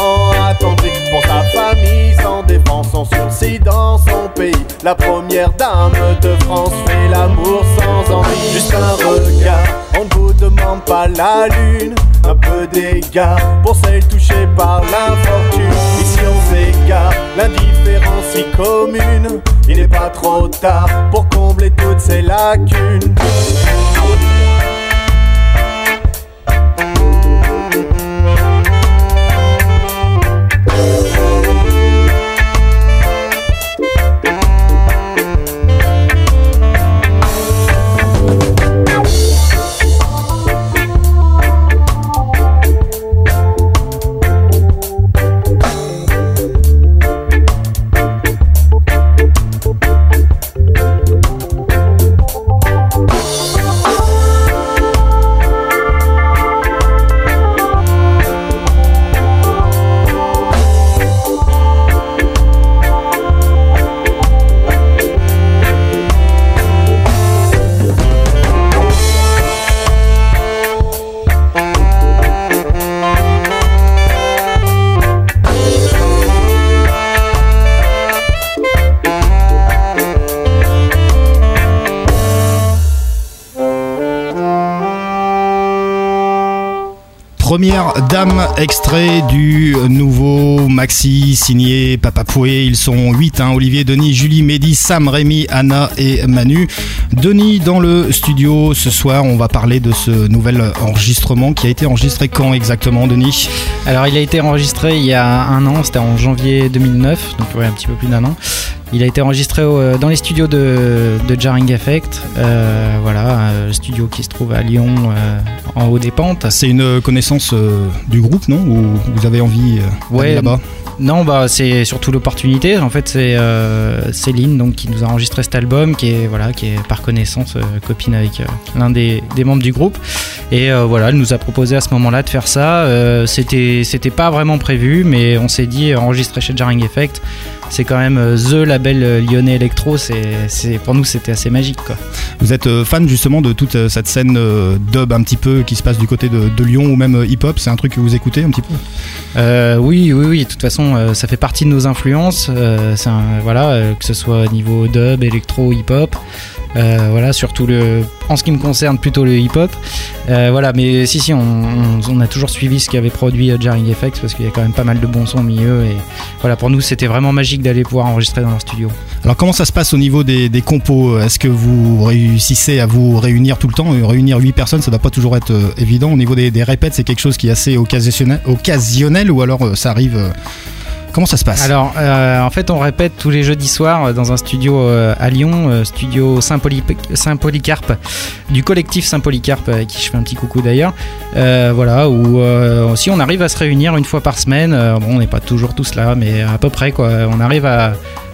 attendri. Pour sa famille sans défense, son sursis dans son pays. La première dame de France fait l'amour sans envie. Juste un regard, on ne vous demande pas la lune. Un peu d'égard pour celles touchées par l'infortune. Ici on s'égare, l'indifférence si commune. Il n'est pas trop tard pour combler toutes ces lacunes. Dame, extrait du nouveau maxi signé Papa Poué. Ils sont 8, hein, Olivier, Denis, Julie, Mehdi, Sam, Rémi, Anna et Manu. Denis dans le studio ce soir, on va parler de ce nouvel enregistrement qui a été enregistré quand exactement, Denis? Alors il a été enregistré il y a un an, c'était en janvier 2009, donc ouais, un petit peu plus d'un an. Il a été enregistré au- dans les studios de, de Jarring Effect, euh, voilà, euh, studio qui se trouve à Lyon, euh, en haut des pentes. C'est une connaissance euh, du groupe, non? Ou vous avez envie euh, d'aller Ouais, là-bas? Non, bah c'est surtout l'opportunité. En fait, c'est euh, Céline donc qui nous a enregistré cet album, qui est voilà, qui est par connaissance euh, copine avec euh, l'un des, des membres du groupe. Et euh, voilà, elle nous a proposé à ce moment-là de faire ça. Euh, c'était c'était pas vraiment prévu, mais on s'est dit euh, enregistrer chez Jarring Effect. C'est quand même euh, the label euh, lyonnais électro. C'est pour nous c'était assez magique quoi. Vous êtes euh, fan justement de toute cette scène dub un petit peu qui se passe du côté de, de Lyon ou même hip-hop C'est un truc que vous écoutez un petit peu? Euh, oui, oui, oui. De toute façon, ça fait partie de nos influences. Un- voilà, que ce soit au niveau dub, électro, hip-hop. Euh, voilà, surtout le, en ce qui me concerne, plutôt le hip-hop. Euh, voilà, mais si, si, on, on- a toujours suivi ce qu'avait produit euh, Jarring Effects parce qu'il y a quand même pas mal de bons sons au milieu. Et voilà, pour nous, c'était vraiment magique d'aller pouvoir enregistrer dans leur studio. Alors comment ça se passe au niveau des, des compos? Est-ce que vous réussissez à vous réunir tout le temps? Réunir 8 personnes, ça doit pas toujours être évident. Au niveau des, des répètes, c'est quelque chose qui est assez occasionnel, occasionnel ou alors ça arrive Comment ça se passe? Alors, euh, en fait, on répète tous les jeudis soirs euh, dans un studio euh, à Lyon, studio Saint-Poly- Saint-Polycarpe, du collectif Saint-Polycarpe, avec qui je fais un petit coucou d'ailleurs. Voilà, où aussi on arrive à se réunir une fois par semaine. Bon, on n'est pas toujours tous là, mais à peu près quoi. On arrive à,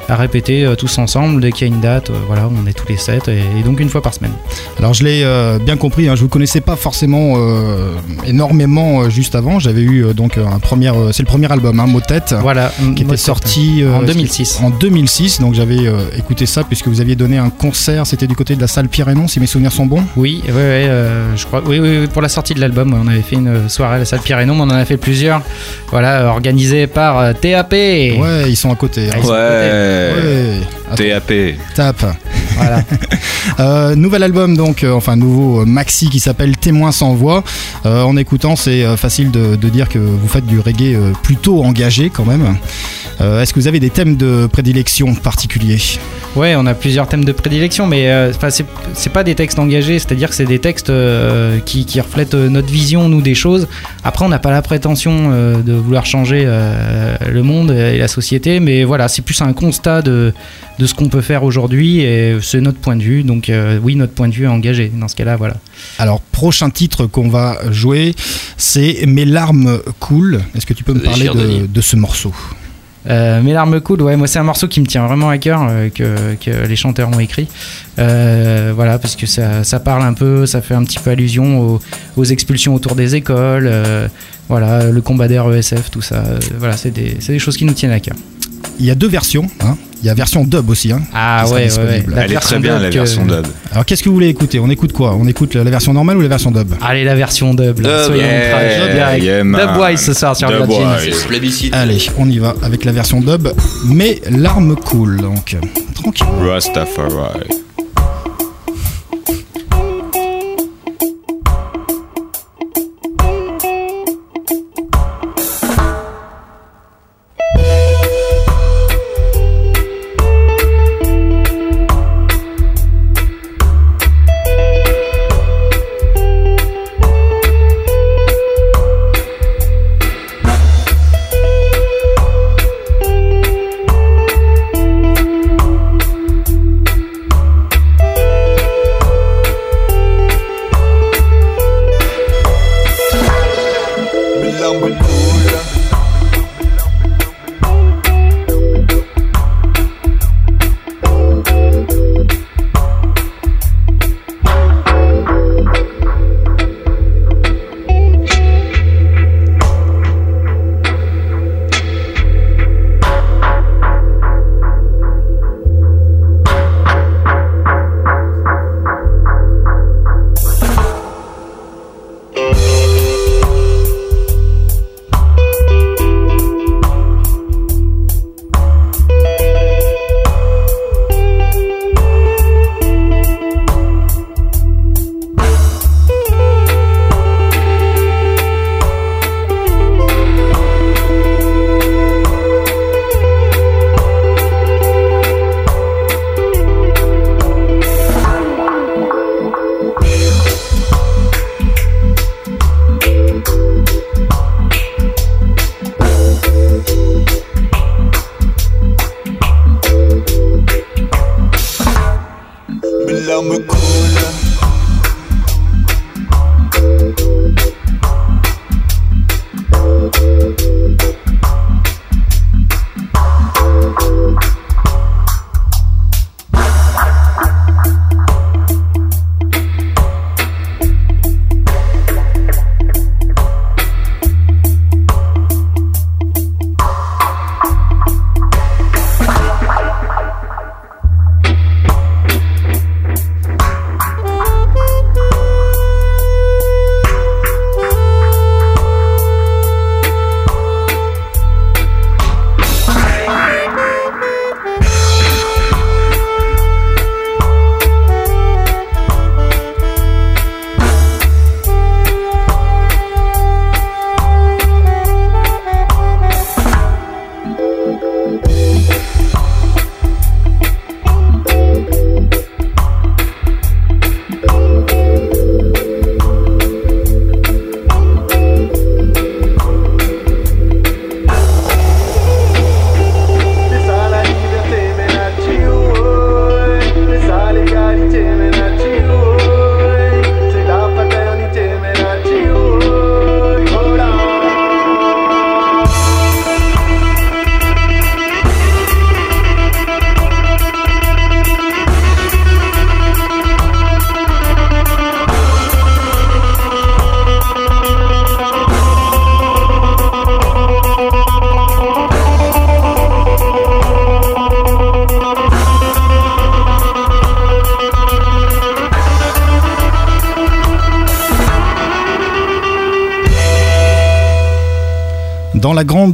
à répéter euh, tous ensemble dès qu'il y a une date. euh, voilà, on est tous les sept et, et donc une fois par semaine. Alors je l'ai euh, bien compris, hein, je vous connaissais pas forcément euh, énormément euh, juste avant. J'avais eu donc un premier, euh, c'est le premier album, hein, Motet, Voilà, qui était sorti euh, en 2006. En 2006, donc j'avais euh, écouté ça puisque vous aviez donné un concert. C'était du côté de la salle Pierre et Non, si mes souvenirs sont bons. Oui, ouais, ouais, euh, je crois. Oui, oui, oui, pour la sortie de l'album, on avait fait une soirée à la salle Pierre et Non, mais on en a fait plusieurs. Voilà, organisées par euh, TAP. Ouais, ils sont à côté. hein. Ouais. Attends, TAP. tape. Voilà. Euh, nouvel album donc, euh, enfin nouveau euh, maxi qui s'appelle Témoin sans voix. Euh, en écoutant, c'est facile de, de dire que vous faites du reggae plutôt engagé quand même. Euh, Est-ce que vous avez des thèmes de prédilection particuliers? Ouais, on a plusieurs thèmes de prédilection, mais euh, c'est pas des textes engagés, c'est-à-dire que c'est des textes euh, qui, qui reflètent notre vision, nous, des choses. Après, on n'a pas la prétention euh, de vouloir changer euh, le monde et la société, mais voilà, c'est plus un constat de, de ce qu'on peut faire aujourd'hui et c'est notre point de vue. Donc, euh, oui, notre point de vue est engagé dans ce cas-là, voilà. Alors, prochain titre qu'on va jouer, c'est Mes larmes coulent. Est-ce que tu peux me Des parler de, ce morceau? Euh, Mes larmes coulent, ouais, moi c'est un morceau qui me tient vraiment à cœur euh, que, que les chanteurs ont écrit. Euh, voilà, parce que ça, ça parle un peu, ça fait un petit peu allusion aux, aux expulsions autour des écoles, euh, voilà, le combat des RESF, tout ça. euh, voilà, c'est des, c'est des choses qui nous tiennent à cœur. Il y a deux versions. hein. Il y a version dub aussi. hein, Ah ouais, ouais, disponible. ouais. La Elle est version très bien, dub la que- version dub. Alors, qu'est-ce que vous voulez écouter? On écoute quoi? On écoute la la version normale ou la version dub? Allez, la version dub, là, Dub, soyons yeah, yeah. Dubwise ce soir sur. Allez, on y va avec la version dub. Mes larmes coulent donc. Tranquille. Rastafari.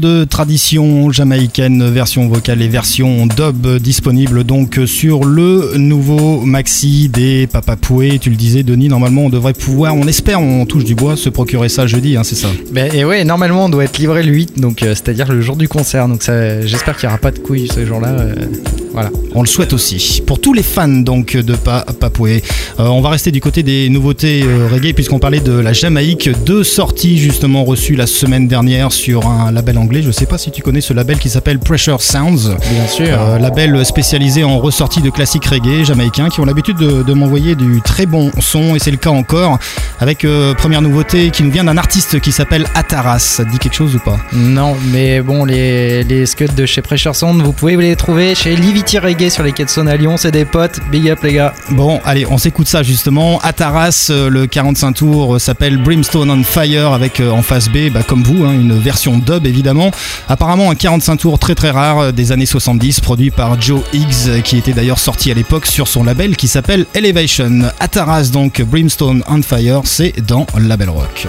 Grande tradition jamaïcaine, version vocale et version dub disponible donc sur le nouveau maxi des Papapoué. Tu le disais, Denis, normalement on devrait pouvoir, on espère, on touche du bois, se procurer ça jeudi, hein, c'est ça? Ben, et ouais, normalement on doit être livré le 8, donc euh, c'est-à-dire le jour du concert. Donc j'espère qu'il n'y aura pas de couilles ce jour-là. euh, voilà. On le souhaite aussi. Pour tous les fans donc de pa Papoué, Euh, on va rester du côté des nouveautés euh, reggae puisqu'on parlait de la Jamaïque. Deux sorties justement reçues la semaine dernière sur un label anglais. Je sais pas si tu connais ce label qui s'appelle Pressure Sounds. Bien sûr. Euh, label spécialisé en ressorties de classiques reggae jamaïcains qui ont l'habitude de, de m'envoyer du très bon son et c'est le cas encore avec première nouveauté qui nous vient d'un artiste qui s'appelle Ataras. Ça te dit quelque chose ou pas? Non, mais bon, les, les scuds de chez Pressure Sound, vous pouvez les trouver chez Livity Reggae sur les quais de à Lyon. C'est des potes. Big up les gars. Bon, allez, on s'écoute ça justement. Ataras, euh, le 45 tours, euh, s'appelle Brimstone on Fire avec euh, en face B, bah, comme vous, hein, une version dub évidemment. Apparemment un 45 tours très très rare des années 70, produit par Joe Higgs, qui était d'ailleurs sorti à l'époque sur son label qui s'appelle Elevation. Ataras donc, Brimstone on Fire, c'est dans Label Rock.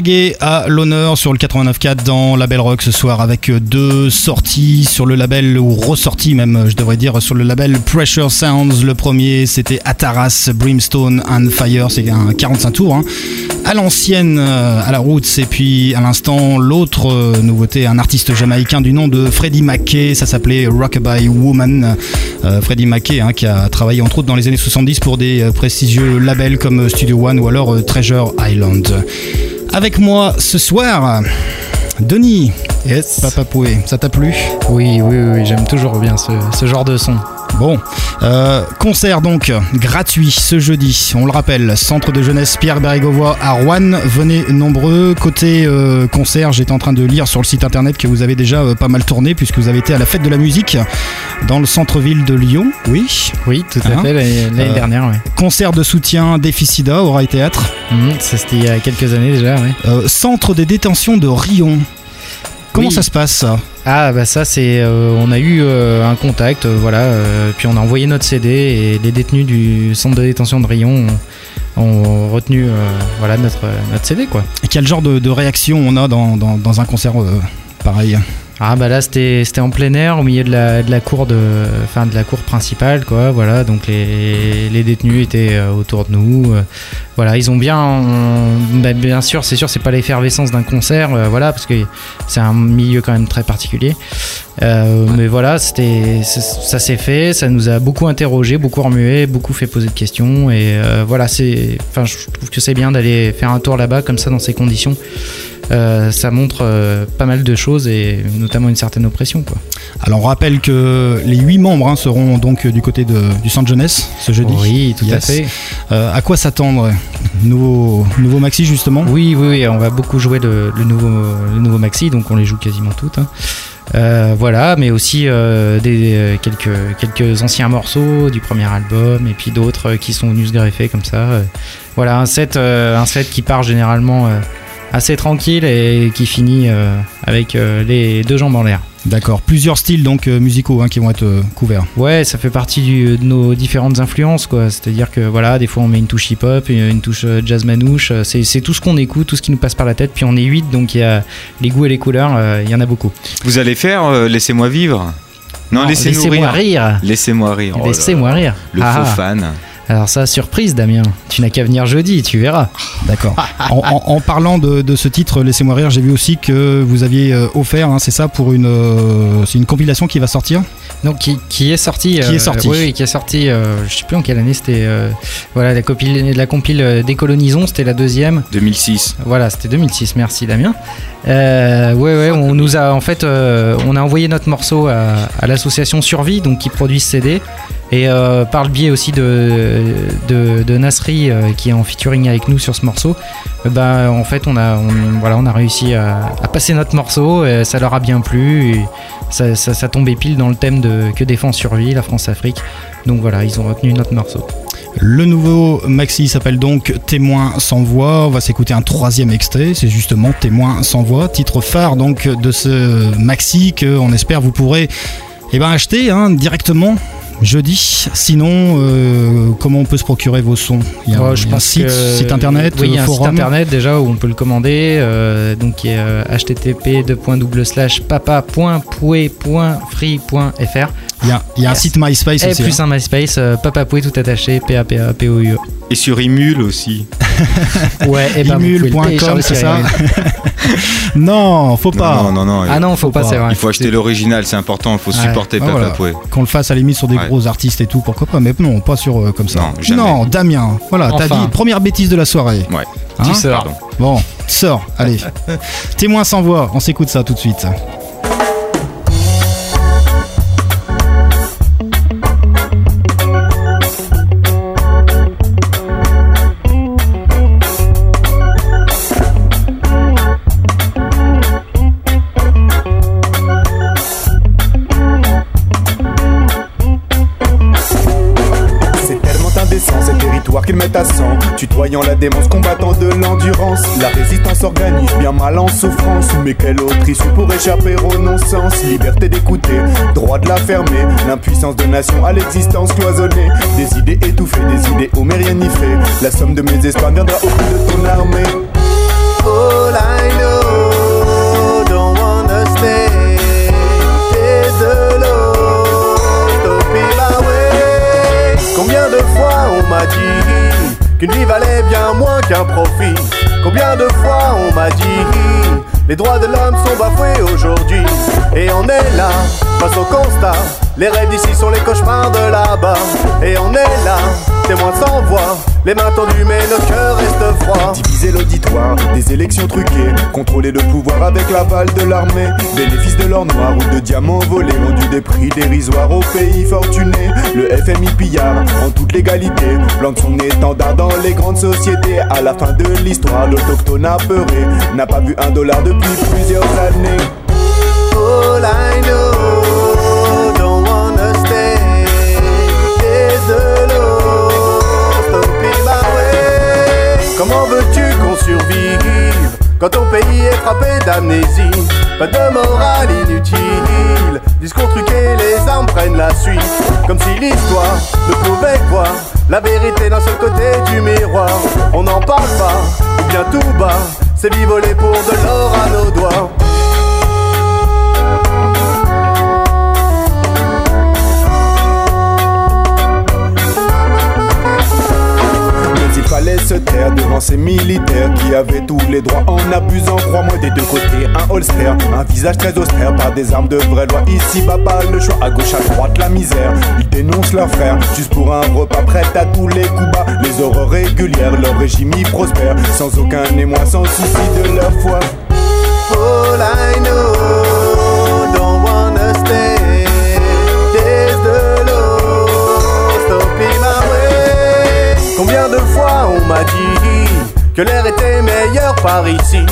Reggae à l'honneur sur le 89.4 dans Label Rock ce soir avec deux sorties sur le label, ou ressorties même, je devrais dire, sur le label Pressure Sounds. Le premier, c'était Ataras, Brimstone and Fire, c'est un 45 tours. hein. À l'ancienne, euh, à la roots, et puis à l'instant, l'autre euh, nouveauté, un artiste jamaïcain du nom de Freddie Mackey, ça s'appelait Rockabye Woman. Euh, Freddie Mackey, hein, qui a travaillé entre autres dans les années 70 pour des prestigieux labels comme Studio One ou alors Treasure Island. Avec moi ce soir, Denis. Yes. Papa Poué, ça t'a plu? Oui, oui, oui, j'aime toujours bien ce, ce genre de son. Bon, euh, concert donc gratuit ce jeudi, on le rappelle, centre de jeunesse Pierre Bérégovoy à Rouen. Venez nombreux. Côté euh, concert, j'étais en train de lire sur le site internet que vous avez déjà euh, pas mal tourné puisque vous avez été à la fête de la musique dans le centre-ville de Lyon. Oui, Oui, tout à Hein fait, l'année dernière, ouais. concert de soutien Déficida au Rail Théâtre. Mhm, ça c'était il y a quelques années déjà, ouais. Centre de détention de Rion. Comment Oui. ça se passe ça Ah bah ça c'est euh, on a eu euh, un contact euh, voilà puis on a envoyé notre CD et les détenus du centre de détention de Rion ont, ont retenu voilà notre notre CD quoi. Et Quel genre de, de réaction on a dans, dans- dans un concert pareil Ah bah là c'était c'était en plein air au milieu de la, de la cour de enfin de la cour principale quoi voilà. Donc les, les détenus étaient euh, autour de nous euh, voilà. Ils ont bien on- bah, bien sûr c'est sûr c'est pas l'effervescence d'un concert euh, voilà parce que c'est un milieu quand même très particulier. Euh, mais voilà c'était ça s'est fait ça nous a beaucoup interrogé beaucoup remué beaucoup fait poser de questions. Et voilà c'est enfin je trouve que c'est bien d'aller faire un tour là-bas comme ça dans ces conditions euh, ça montre euh, pas mal de choses et notamment une certaine oppression quoi. Alors on rappelle que les huit membres hein, seront donc du côté de- du centre jeunesse ce jeudi. Oui, tout à fait. Euh, à quoi s'attendre nouveau, nouveau maxi justement? Oui, oui, oui, on va beaucoup jouer le, le nouveau, le nouveau maxi, donc on les joue quasiment toutes. hein. Euh, voilà, mais aussi euh, des, euh, quelques, quelques anciens morceaux du premier album et puis d'autres euh, qui sont venus se greffer comme ça. Euh, Voilà, un set, euh, un set qui part généralement euh, assez tranquille et qui finit euh, avec euh, les deux jambes en l'air. D'accord, plusieurs styles donc euh, musicaux hein, qui vont être euh, couverts. Ouais, ça fait partie du- de nos différentes influences, quoi. C'est-à-dire que voilà, des fois on met une touche hip-hop, une touche jazz manouche. C'est c'est tout ce qu'on écoute, tout ce qui nous passe par la tête. Puis on est 8, donc il y a les goûts et les couleurs, euh, il y en a beaucoup. Vous allez faire euh, Laissez-moi vivre? Non, laissez-moi rire. Laissez-moi rire. Oh Laissez-moi là. rire. Le Ah, faux ah. fan. Alors ça, surprise, Damien. Tu n'as qu'à venir jeudi, tu verras. D'accord. en, en- en parlant de, de ce titre, Laissez-moi rire, j'ai vu aussi que vous aviez euh, offert, hein, c'est ça, pour une, euh, c'est une compilation qui va sortir Donc qui, qui est sorti Qui est euh, sorti. Oui, oui, qui est sorti. euh, je sais plus en quelle année c'était. euh, voilà, la compile, la compile Décolonisons, c'était la deuxième. 2006. Voilà, c'était 2006. Merci Damien. Euh, ouais, ouais, on nous a en fait, euh, on a envoyé notre morceau à, à l'association Survie, donc qui produit ce CD, et euh, par le biais aussi de de, de Nasri euh, qui est en featuring avec nous sur ce morceau. euh, bah, en fait, on a, voilà, on a réussi à, passer notre morceau, et ça leur a bien plu, et ça, ça, ça tombait pile dans le thème de que défend Survie, la France-Afrique. Donc voilà, ils ont retenu notre morceau. Le nouveau maxi s'appelle donc Témoin sans voix. On va s'écouter un troisième extrait, c'est justement Témoin sans voix, titre phare donc de ce maxi que on espère vous pourrez eh ben, acheter hein, directement jeudi. Sinon, euh, comment on peut se procurer vos sons Il y a, Ouais, un- je il y a un pense site, internet, Oui, il y a un site internet déjà où on peut le commander. euh, donc euh. Il y a, il y a un site MySpace Et aussi. plus hein. un MySpace, euh, papapouet tout attaché, p a p a p o u Et sur Imul aussi. Ouais, et ben Imul.com, c'est ça. Non, faut pas. Non, non, non. Ah non, faut pas, c'est vrai. Il faut acheter l'original, c'est important. Il faut Ouais. supporter Ah, voilà. Qu'on le fasse à la limite sur des Ouais. gros artistes et tout, pourquoi pas, mais non, pas sur euh, comme ça. Non, jamais. Non, Damien, voilà, t'as Enfin. dit première bêtise de la soirée. Ouais. Hein Tu sors. Pardon. Bon, sors, allez. Témoin sans voix, on s'écoute ça tout de suite. Tutoyant la démence, combattant de l'endurance. La résistance organise bien mal en souffrance Mais quelle autre issue pour échapper au non-sens? Liberté d'écouter, droit de la fermer L'impuissance de nation à l'existence cloisonnée. Des idées étouffées, des idées où mais rien n'y fait La somme de mes espoirs viendra au bout de ton armée. All I know, don't wanna stay. Combien de fois on m'a dit qu'une vie valait bien moins qu'un profit. Combien de fois on m'a dit les droits de l'homme sont bafoués aujourd'hui. Et on est là, face au constat Les rêves d'ici sont les cauchemars de là-bas. Et on est là, témoins sans voix Les mains tendues mais nos cœurs restent froids Diviser l'auditoire, des élections truquées, contrôler le pouvoir avec l'aval de l'armée, bénéfice de l'or noir ou de diamants volés, vendu des prix dérisoires aux pays fortunés. Le FMI pillard en toute légalité, plante son étendard dans les grandes sociétés. À la fin de l'histoire, l'autochtone apeuré n'a pas vu un dollar depuis plusieurs années. All I know, Comment veux-tu qu'on survive quand ton pays est frappé d'amnésie Pas de morale inutile, discours truqués, les armes prennent la suite. Comme si l'histoire ne pouvait voir la vérité d'un seul côté du miroir. On n'en parle pas, ou bien tout bas, c'est vie volée pour de l'or à nos doigts. Taire devant ces militaires qui avaient tous les droits en abusant, crois-moi, des deux côtés. Un holster, un visage très austère par des armes de vraie loi. Ici, bas pas le choix, à gauche, à droite, la misère. Ils dénoncent leurs frères, juste pour un repas prêt à tous les coups bas. Les horreurs régulières, leur régime y prospère, sans aucun émoi, sans souci de leur foi. All I know, Combien de fois on m'a dit que l'air était meilleur par ici?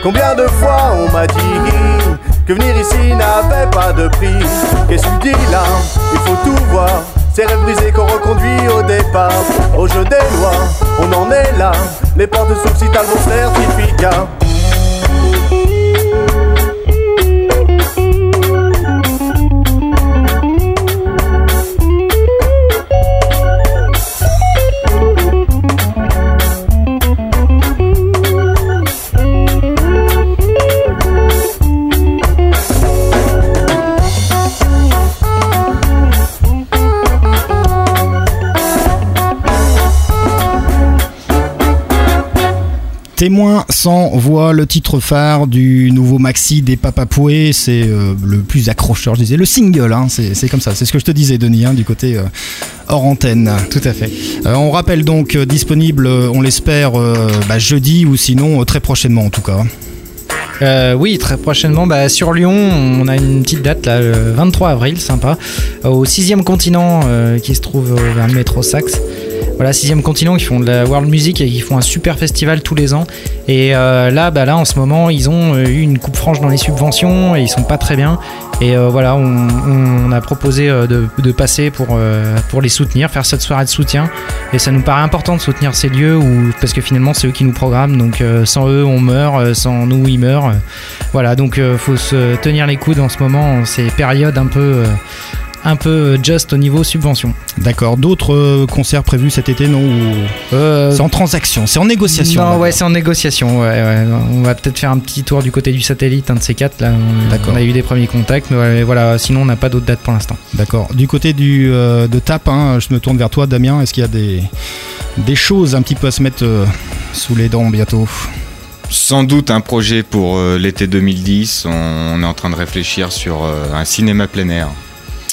Combien de fois on m'a dit que venir ici n'avait pas de prix? Qu'est-ce que tu dis là? Il faut tout voir. Ces rêves brisés qu'on reconduit au départ. Au jeu des lois, on en est là. Les portes s'ouvrent si t'as le bon Témoin sans voix, le titre phare du nouveau maxi des Papapoué, c'est euh, le plus accrocheur, je disais, le single, hein, c'est comme ça, c'est ce que je te disais Denis, hein, du côté euh, hors antenne. Tout à fait. Euh, on rappelle donc disponible, on l'espère, bah, jeudi ou sinon très prochainement en tout cas. Euh, oui, très prochainement bah, sur Lyon, on a une petite date là, le 23 avril, sympa, au 6 continent euh, qui se trouve vers le métro Saxe. Voilà, 6 continent qui font de la world music et qui font un super festival tous les ans. Et euh, là, bah, là, en ce moment, ils ont euh, eu une coupe franche dans les subventions et ils sont pas très bien. Et euh, voilà, on, a proposé de, passer pour, les soutenir, faire cette soirée de soutien. Et ça nous paraît important de soutenir ces lieux parce que finalement, c'est eux qui nous programment. Donc sans eux, on meurt, sans nous, ils meurent. Voilà, donc faut se tenir les coudes en ce moment, ces périodes un peu, un peu just au niveau subvention. D'accord, d'autres euh, concerts prévus cet été, non ou- C'est en transaction, c'est en négociation. Euh, Non, ouais, c'est en négociation. Ouais, ouais. On va peut-être faire un petit tour du côté du satellite, un de ces quatre. Là, on, D'accord. on a eu des premiers contacts, mais voilà. Sinon, on n'a pas d'autres dates pour l'instant. D'accord. Du côté du, euh, de TAP, hein, je me tourne vers toi, Damien. Est-ce qu'il y a des, des choses un petit peu à se mettre euh, sous les dents bientôt? Sans doute un projet pour euh, l'été 2010. On, on est en train de réfléchir sur euh, un cinéma plein air.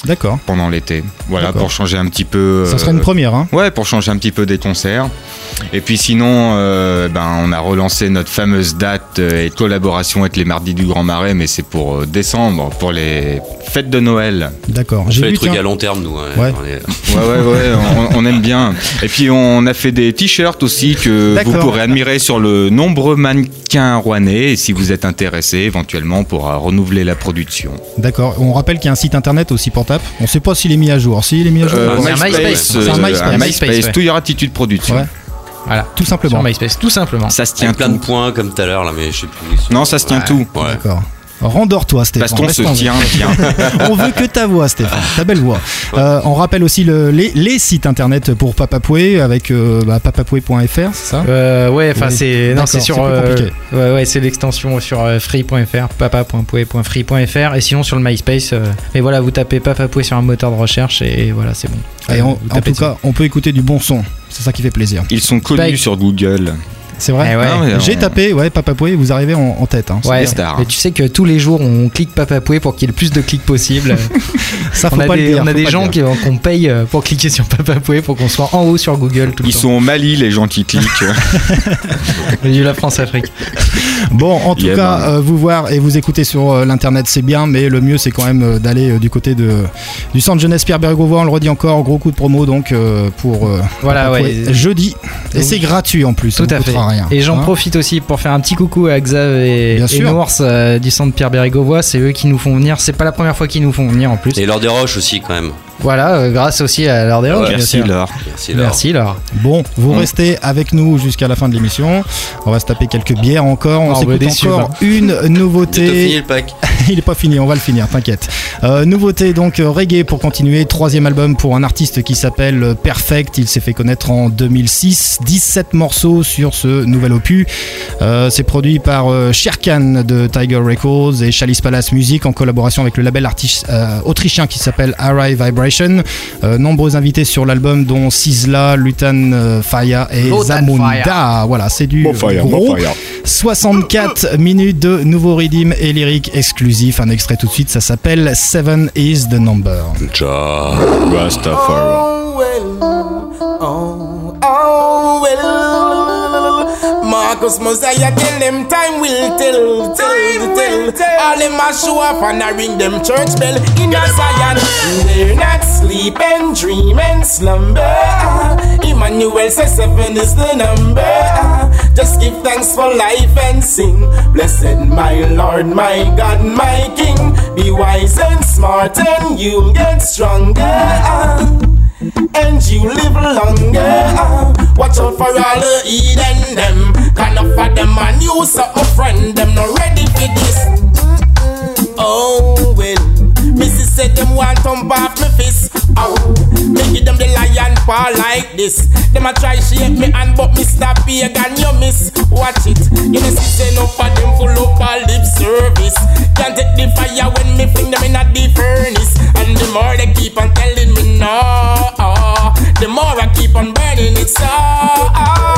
D'accord. Pendant l'été. Voilà, pour changer un petit peu. Ça serait une première, hein Ouais, pour changer un petit peu des concerts. Et puis sinon, euh, ben, on a relancé notre fameuse date euh, et collaboration avec les Mardis du Grand Marais, mais c'est pour euh, décembre, pour les fêtes de Noël. D'accord. On J'ai fait vu, des trucs tiens. à long terme, nous. hein. Ouais. On est- Ouais, ouais, ouais, on, on aime bien. Et puis on a fait des t-shirts aussi que vous pourrez admirer sur le nombreux mannequin rouennais. Et si vous êtes intéressé, éventuellement, on pourra renouveler la production. D'accord. On rappelle qu'il y a un site internet aussi pour On sait pas s'il est mis à jour. S'il est mis à jour. Euh, c'est un MySpace. un. MySpace, ouais. Touilleur Attitude Production. Ouais. Voilà. Tout simplement. Sur MySpace, tout simplement. Ça se tient Avec plein tout. de points comme tout à l'heure, là, mais je sais plus. Non, ça se tient Ouais, tout. Ouais. D'accord. Rendors-toi, Stéphane. Baston se tient bien. On veut que ta voix, Stéphane, ta belle voix. Euh, on rappelle aussi le- les, les sites internet pour Papapoué avec euh, bah, papapoué.fr, c'est ça Euh, ouais, enfin c'est c'est sur euh, ouais, ouais, c'est l'extension sur euh, free.fr, papa.pouet.free.fr et sinon sur le MySpace. euh, mais voilà, vous tapez papapouet sur un moteur de recherche et, voilà, c'est bon. Et Euh, en, tout cas, on peut écouter du bon son. C'est ça qui fait plaisir. Ils sont connus sur Google. C'est vrai Eh ouais. J'ai on- tapé, ouais, Papapoué, vous arrivez en, en tête. hein. C'est Ouais, stars. mais tu sais que tous les jours on clique papapouet pour qu'il y ait le plus de clics possible. Ça, faut on a pas des, le dire. on a des gens qu'on paye euh, pour cliquer sur papapouet pour qu'on soit en haut sur Google tout le Ils temps. sont au Mali, les gens qui cliquent. Vive la France-Afrique. Bon, en tout Yeah, cas, euh, vous voir et vous écouter sur euh, l'internet, c'est bien, mais le mieux, c'est quand même euh, d'aller euh, du côté de, du centre jeunesse Pierre Bergovois. On le redit encore, gros coup de promo donc euh, pour euh, Voilà, Papapoué, ouais. jeudi. Et c'est gratuit en plus. Tout à fait. Rien. Et j'en Hein profite aussi pour faire un petit coucou à Xav et, Bien et. Nours euh, du centre Pierre Bérégovois. C'est eux qui nous font venir. C'est pas la première fois qu'ils nous font venir en plus. Et l'heure des roches aussi, quand même. Voilà, euh, grâce aussi à Roches, bien Merci. Laure. Merci, Laure. Merci Laure. Bon, vous restez avec nous jusqu'à la fin de l'émission. On va se taper quelques bières encore. On Oh, s'écoute bah, encore bah. une nouveauté. fini le pack. Il est pas fini, on va le finir, t'inquiète. Euh, nouveauté donc euh, reggae pour continuer, troisième album pour un artiste qui s'appelle Perfect. Il s'est fait connaître en 2006, 17 morceaux sur ce nouvel opus. Euh, C'est produit par euh, Sherkan de Tiger Records et Chalice Palace Music en collaboration avec le label euh, autrichien qui s'appelle Array Vibration. Euh, nombreux invités sur l'album dont Sisla, Lutan euh, Faya et Zamunda. Voilà, c'est du gros. 64 minutes de nouveau rythme et lyrique exclusif. Un extrait tout de suite, ça s'appelle Seven is the number. Rastafari. Oh well, oh, oh Marcus Mosiah tell them time will tell, tell, tell. All them a show up and I ring them church bell in a Zion. They're not sleeping, dreaming, slumber. Emmanuel says seven is the number. Just give thanks for life and sing. Blessed my Lord, my God, my King. Be wise and smart and you'll get stronger and you live longer. Watch out for all the Eden them. Can offer them a new something friend. Them not ready for this. Oh well. Missy said them want thump off me fist. Oh, them the lion paw like this. Them a try shake me hand, but me stop pagan you miss. Watch it. You know see say no for them full up all lip service. Can't take the fire when me fling them in a the furnace. And the more they keep on telling me no, the more I keep on burning it so.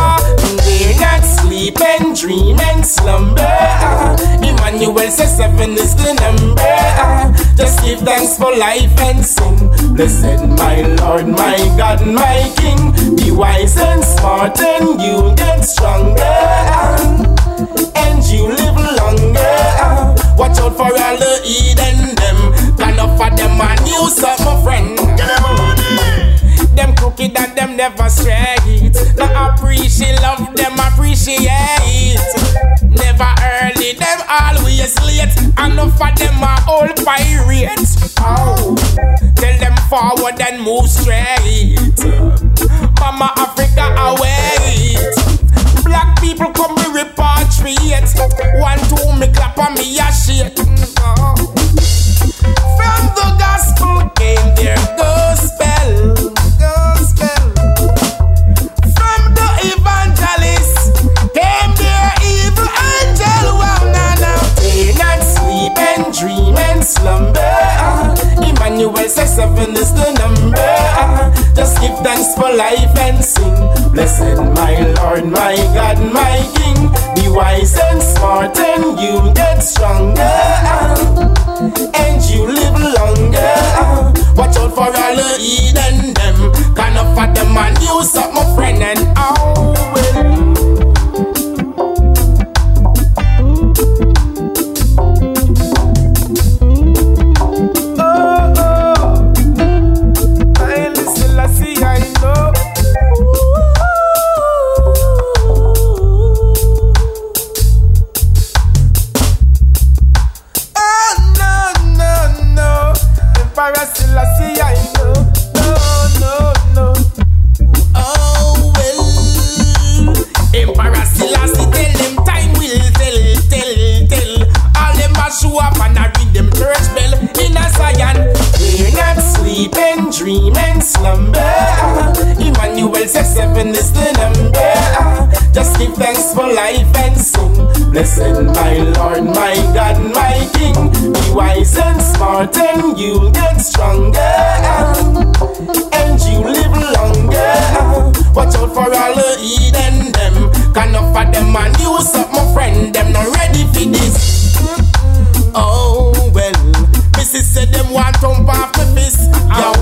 Not sleeping, dreaming, slumber. Emmanuel says seven is the number. Just give thanks for life and sing. Blessed my Lord, my God, my King. Be wise and smart and you'll get stronger. And you live longer. Watch out for all the Eden them. Can offer them a new something, friend. Get them money. Them crooked and them never straight. Not appreciate love, them appreciate. Never early, them always late. Enough of them are all pirates. Oh, tell them forward and move straight. Mama Africa away. Black people come me repatriate. One, two, me clap and me a shake. From the gospel came their. Gospel. Slumber. Uh. Emmanuel says seven is the number. Uh. Just give thanks for life and sing. Blessed my Lord, my God, my King. Be wise and smart and you get stronger. Uh. And you live longer. Watch out for all the Eden them. Can offer them a new something, my friend, and oh show up and I ring them church bell in a Zion. We're not sleeping, dreaming slumber. Emmanuel says seven is the number. Just give thanks for life and sing. Blessed my Lord, my God, my King. Be wise and smart and you'll get stronger. And you live longer. Watch out for all the Eden them. Can offer them a new up, my friend. Them not ready for this. Oh well, Missy said them want thump off the fist. Yo,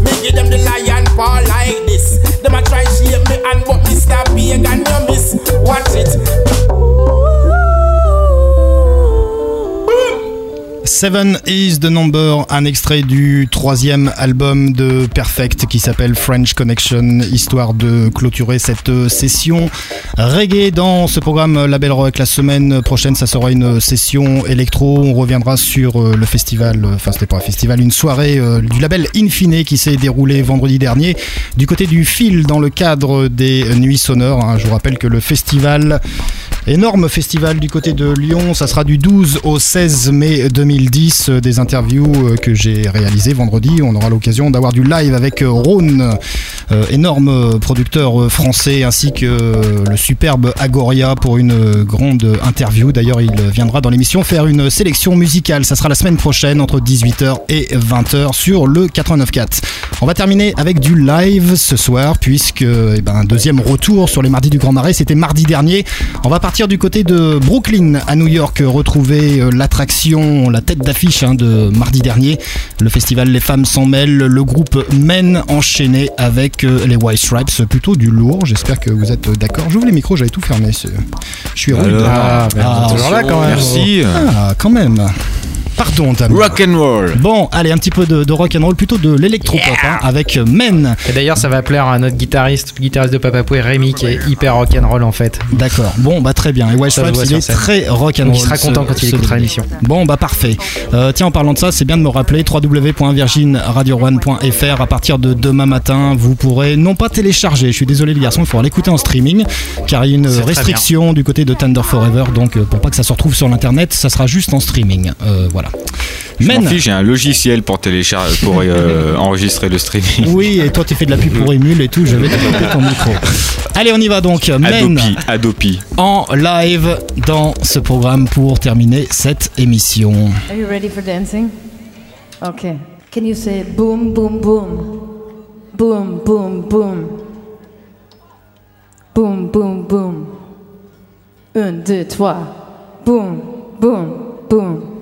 me give them the lion paw like this. Them a try shape me and but big and you miss. Watch it. Seven is the number, un extrait du troisième album de Perfect qui s'appelle French Connection, histoire de clôturer cette session reggae dans ce programme Label Rock. La semaine prochaine, ça sera une session électro. On reviendra sur euh, le festival, euh, enfin c'était pas un festival, une soirée euh, du label Infine qui s'est déroulée vendredi dernier du côté du fil dans le cadre des Nuits Sonores. hein. Je vous rappelle que le festival Énorme festival du côté de Lyon, ça sera du 12 au 16 mai 2010. euh, Des interviews euh, que j'ai réalisées vendredi. On aura l'occasion d'avoir du live avec euh, Rhône, énorme producteur français, ainsi que le superbe Agoria pour une grande interview. D'ailleurs, il viendra dans l'émission faire une sélection musicale. Ça sera la semaine prochaine entre 18h et 20h sur le 89.4. On va terminer avec du live ce soir, puisque eh ben, un deuxième retour sur les mardis du Grand Marais, c'était mardi dernier. On va partir du côté de Brooklyn à New York, retrouver euh, l'attraction, la tête d'affiche hein, de mardi dernier, le festival Les Femmes s'en mêlent, le groupe Men enchaîné avec euh, les White Stripes, plutôt du lourd. J'espère que vous êtes d'accord. J'ouvre les micros, j'avais tout fermé. c'est- Je suis heureux. de- Alors, Ah, toujours là quand même. Merci. Ah, quand même. Pardon. Rock and roll. Bon, allez, un petit peu de, de rock and roll, plutôt de l'électropop, hein, avec Men. Et d'ailleurs, ça va plaire à notre guitariste, guitariste de Papa Pouet, Rémi, qui est hyper rock'n'roll en fait. D'accord. Bon, bah très bien. Et White Stripes, il est scène. très rock and roll. il sera content quand il écoutera l'émission. Bon, bah parfait. Euh, tiens, en parlant de ça, c'est bien de me rappeler www.virginradio1.fr. À partir de demain matin, vous pourrez non pas télécharger. Je suis désolé les garçons, il faudra l'écouter en streaming, car il y a une restriction du côté de Thunder Forever. Donc, euh, pour pas que ça se retrouve sur l'internet, ça sera juste en streaming. Euh, voilà. Je m'en Men. fiche, j'ai un logiciel pour télécharger, pour euh, enregistrer le streaming. Oui, et toi tu fais de la pub pour Emule et tout, je vais te couper ton micro. Allez, on y va donc. Men Adopi, Adopi. en live dans ce programme pour terminer cette émission. Are you ready for dancing? Okay. Can you say boom, boom, boom? Boom, boom, boom. Boom, boom, boom. Un, deux, trois. Boom, boom, boom. Boom,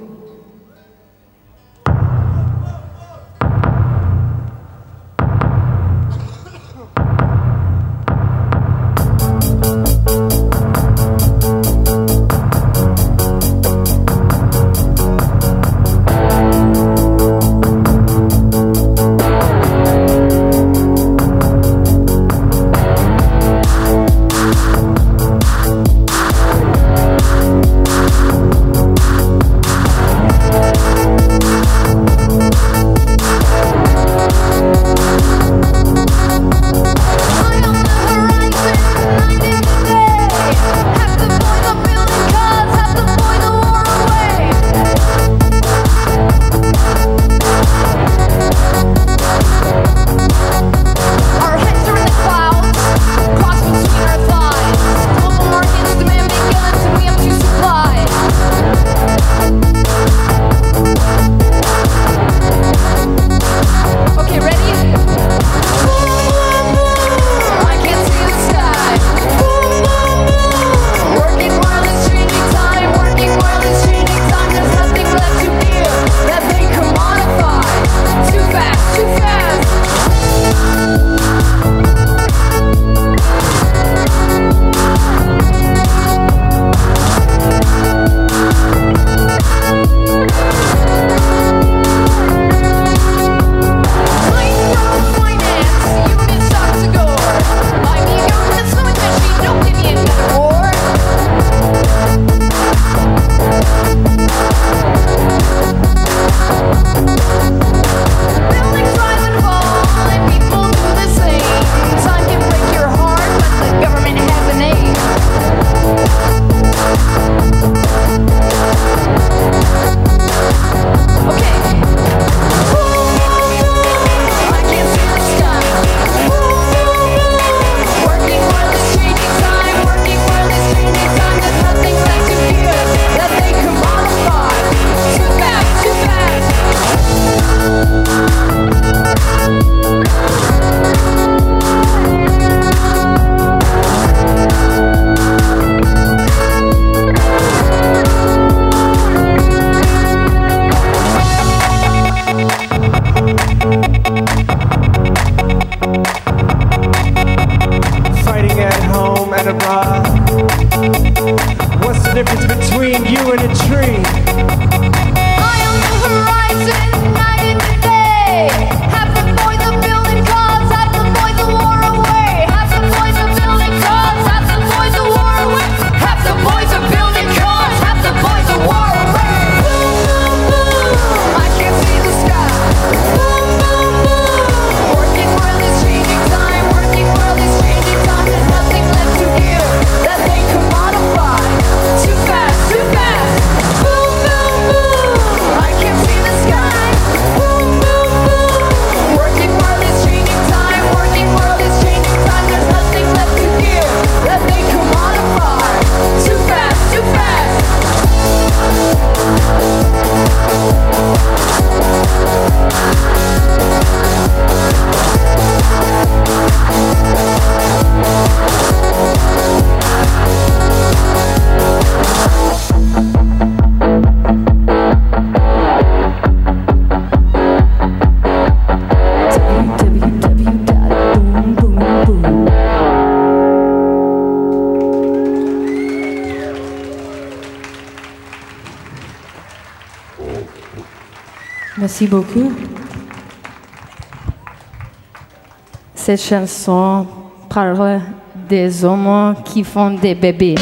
Merci beaucoup. Cette chanson parle des hommes qui font des bébés.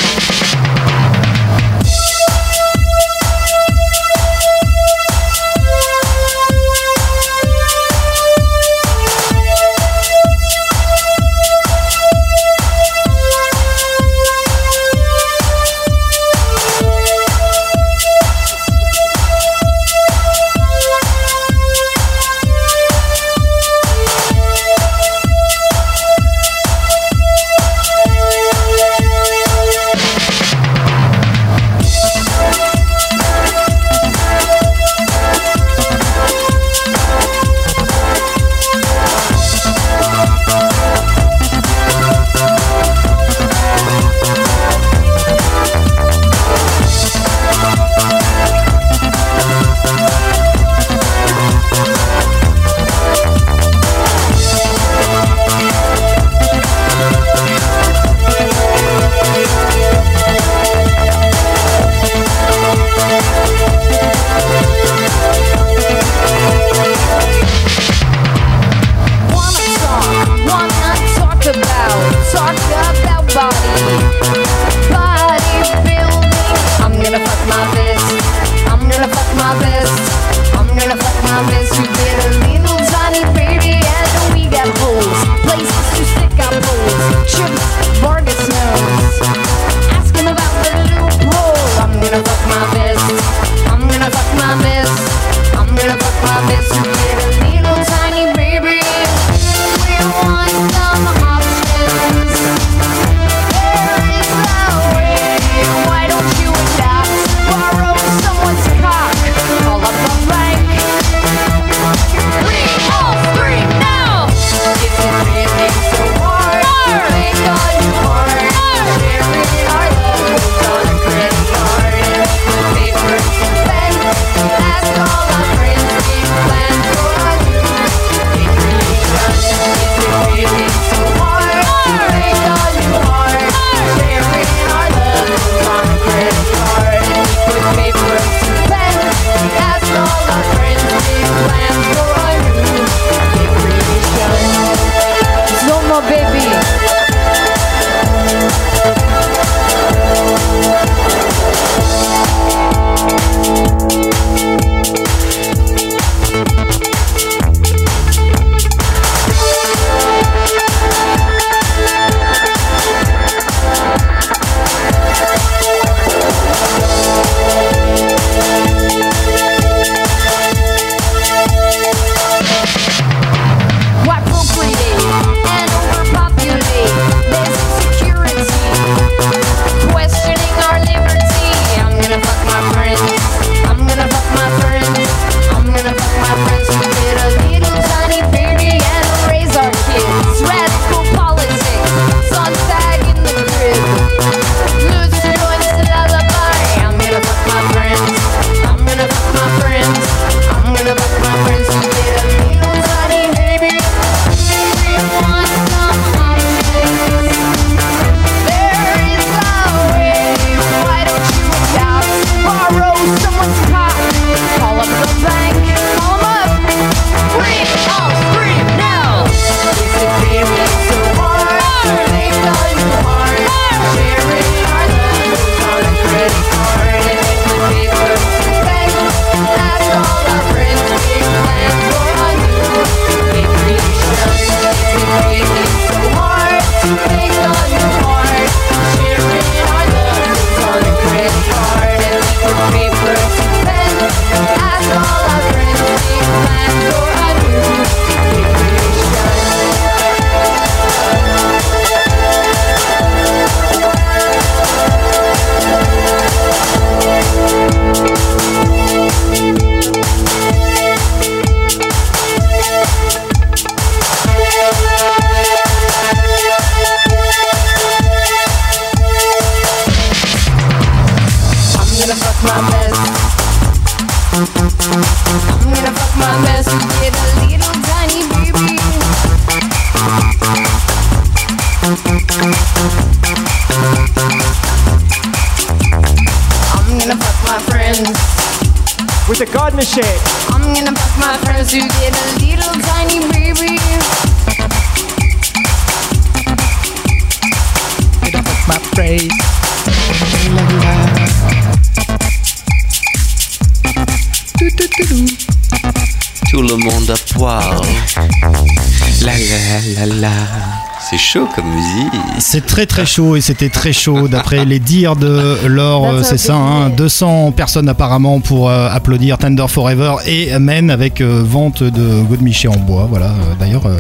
C'est très très chaud et c'était très chaud d'après les dires de Laure, c'est ça, hein, 200 personnes apparemment pour euh, applaudir Tender Forever et Amen avec euh, vente de godemiché en bois. Voilà, euh, d'ailleurs, euh,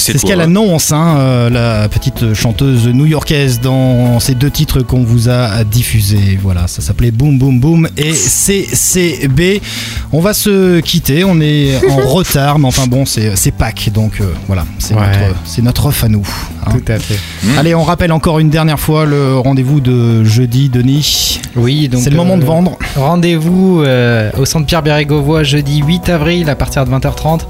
c'est ce qu'elle hein. annonce, hein, euh, la petite chanteuse new-yorkaise dans ces deux titres qu'on vous a diffusés. Voilà, ça s'appelait Boom Boom Boom et CCB. On va se quitter, on est en retard, mais enfin bon, c'est Pâques, donc euh, voilà, c'est Ouais. notre, notre off à nous. Hein. Tout à fait. Allez, on rappelle encore une dernière fois le rendez-vous de jeudi, Denis. Oui, donc. C'est le moment de euh, vendre. Rendez-vous euh, au centre Pierre Bérégovois jeudi 8 avril à partir de 20h30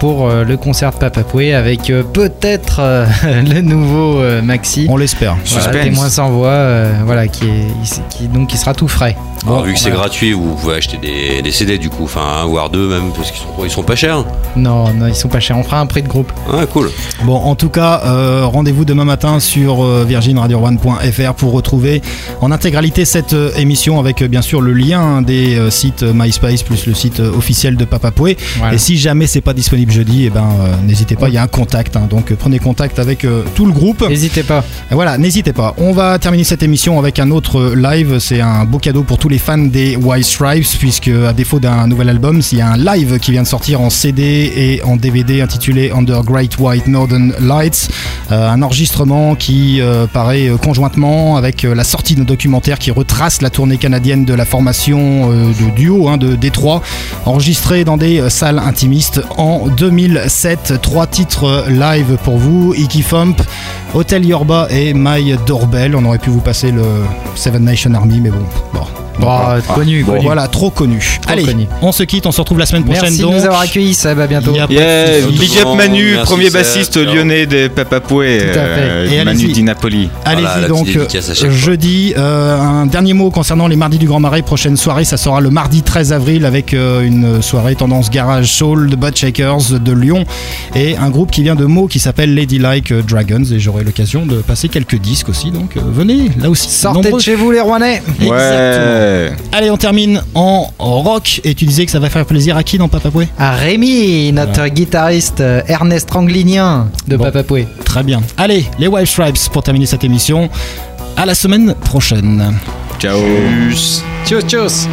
pour euh, le concert de Papa Pouet avec peut-être le nouveau Maxi. On l'espère. Voilà, Suspense. témoin sans voix, euh, voilà, qui est, qui, donc qui sera tout frais. Alors, vu que c'est gratuit, vous pouvez acheter des, des CD du coup, enfin un voire deux même, parce qu'ils sont, ils sont pas chers. Non, non, ils sont pas chers. On fera un prix de groupe. Ah cool. Bon, en tout cas, euh, rendez-vous demain matin sur euh, virginradio1.fr pour retrouver en intégralité cette euh, émission avec euh, bien sûr le lien des euh, sites MySpace plus le site euh, officiel de Papa Pouet. Voilà. Et si jamais c'est pas disponible jeudi, eh ben euh, n'hésitez pas, il y a un contact. hein. donc euh, prenez contact avec euh, tout le groupe. N'hésitez pas. Et voilà, n'hésitez pas. On va terminer cette émission avec un autre euh, live. C'est un beau cadeau pour tous les fans des White Stripes, puisque à défaut d'un nouvel album, il y a un live qui vient de sortir en CD et en DVD intitulé Under Great White Northern Lights. Euh, un enregistrement qui euh, paraît euh, conjointement avec la sortie d'un documentaire qui retrace la tournée canadienne de la formation euh, de duo hein, de Détroit, enregistré dans des salles intimistes en 2007. Trois titres live pour vous Icky Fump, Hotel Yorba et My Doorbell. On aurait pu vous passer le Seven Nation Army, mais bon. bon. Bon, euh, connu. Voilà, trop connu. Trop Allez, connu. on se quitte, on se retrouve la semaine prochaine. Merci de donc. nous avoir accueillis, Seb. À bientôt. Yeah, big up Manu, Merci, premier Seb. bassiste lyonnais des Papa Pouet, Tout à fait. euh, Et Manu allez-y. Di Napoli. Allez-y Voilà, la donc, euh, jeudi, euh, un dernier mot concernant les mardis du Grand Marais, prochaine soirée, ça sera le mardi 13 avril avec euh, une soirée tendance garage soul de Butt Shakers de Lyon et un groupe qui vient de Meaux qui s'appelle Ladylike Dragons et j'aurai l'occasion de passer quelques disques aussi, donc euh, venez là aussi. Sortez nombreux. de chez vous, les Rouennais. Ouais. Allez, on termine en rock et tu disais que ça va faire plaisir à qui dans Papa Pouet À Rémi, notre guitariste euh, Ernest Ranglinien de Bon. Papa Pouet. Très bien. Allez, les Wild Stripes pour terminer cette émission. À la semaine prochaine. Ciao. Tchuss, tchuss.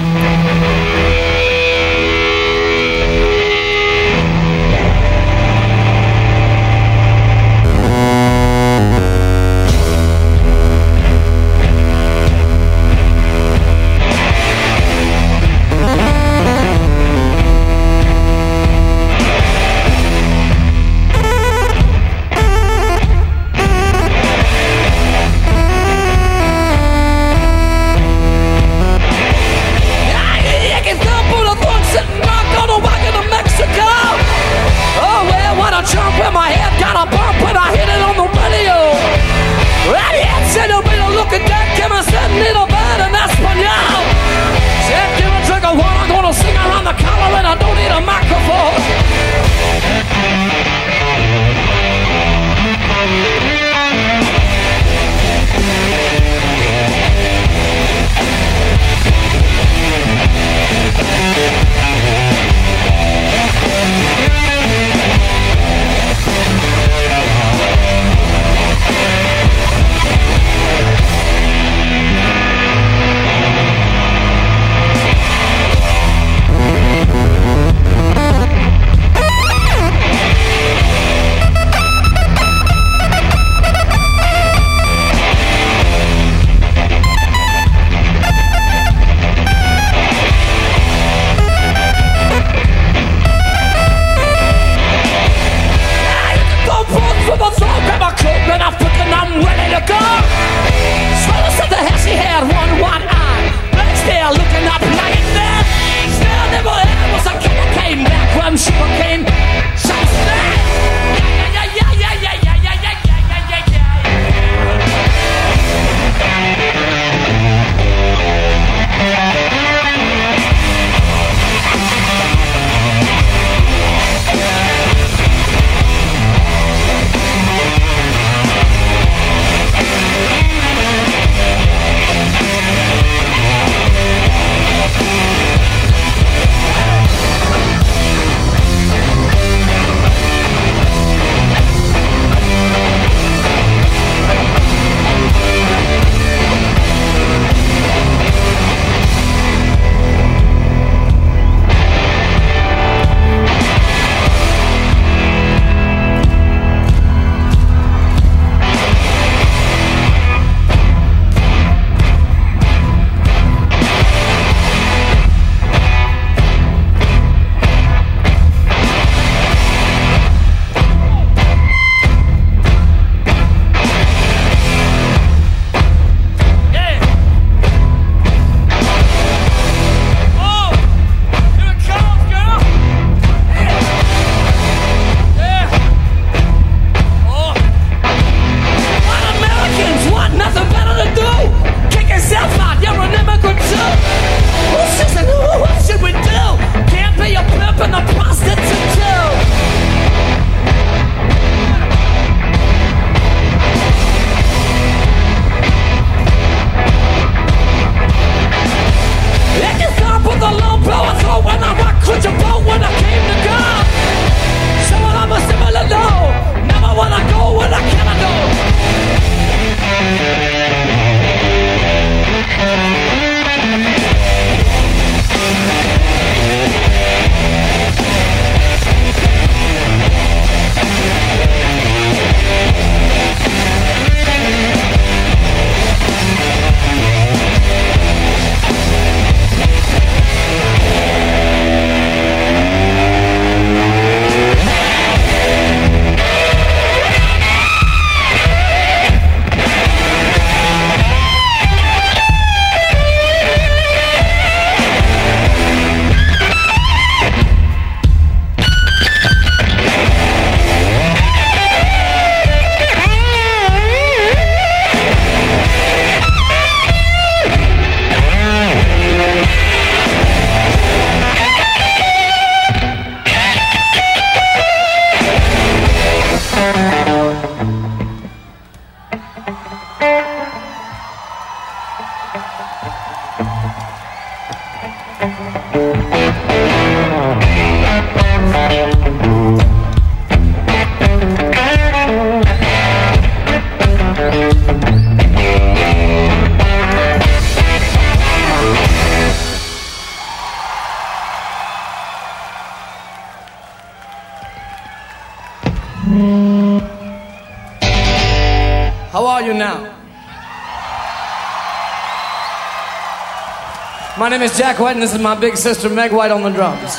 name is Jack White, and this is my big sister Meg White on the drums.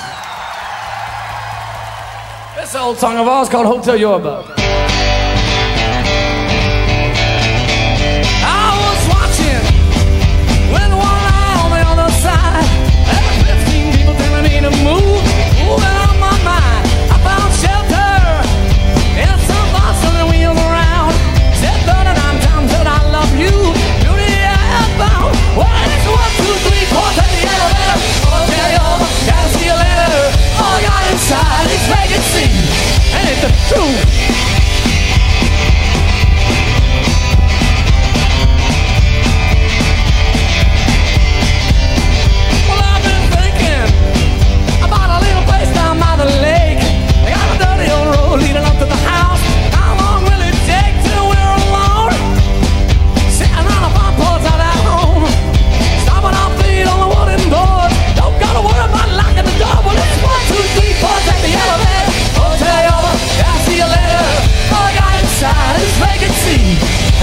This old song of ours called Hotel Yorba. can see, and it's the truth.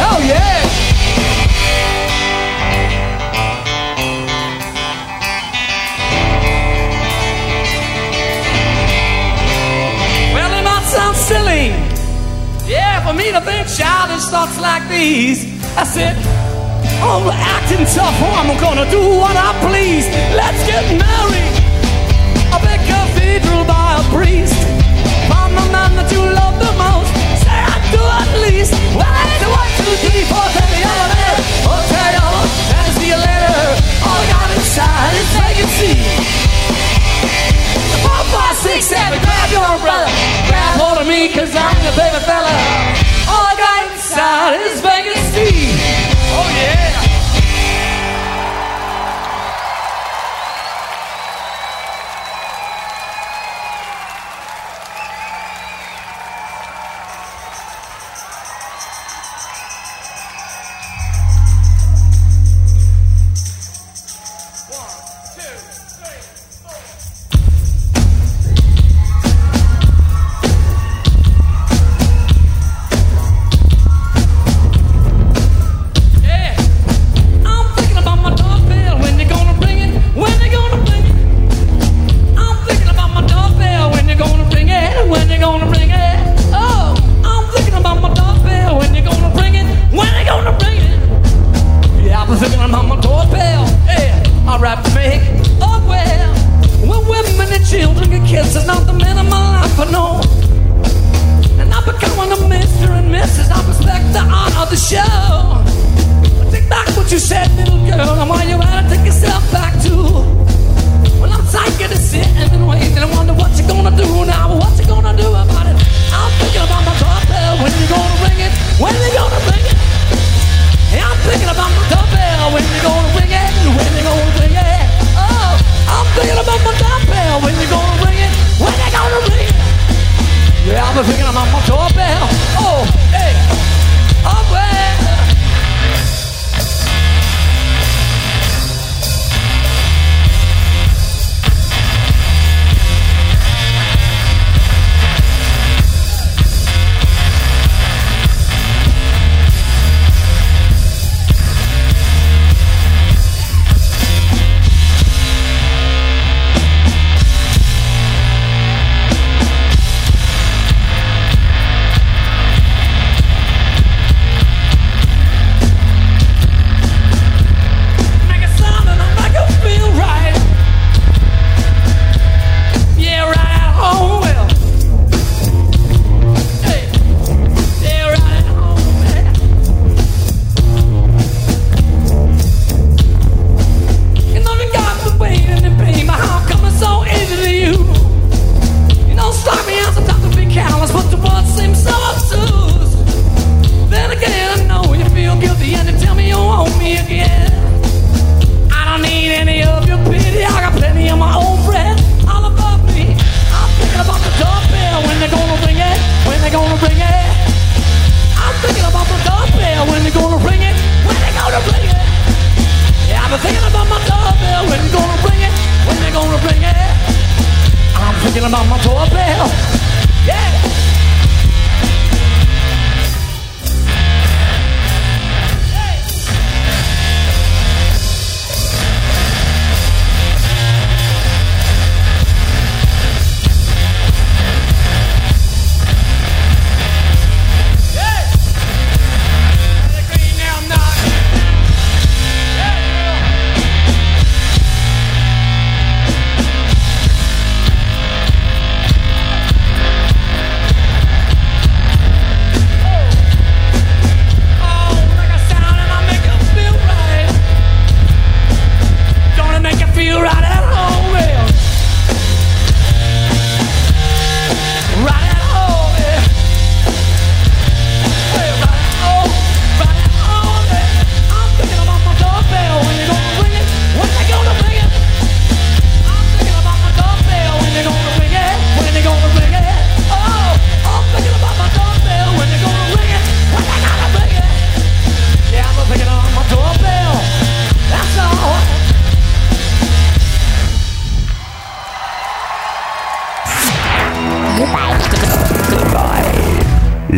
Hell yeah! Well, it might sound silly, yeah, for me to think childish thoughts like these. I said, I'm acting tough, I'm gonna do what I please. Let's get married. the elevator. Hotel, see you later. All I got inside is vacancy. Grab your. Grab hold of cause I'm the baby fella. All I got inside is vacancy. Oh, yeah.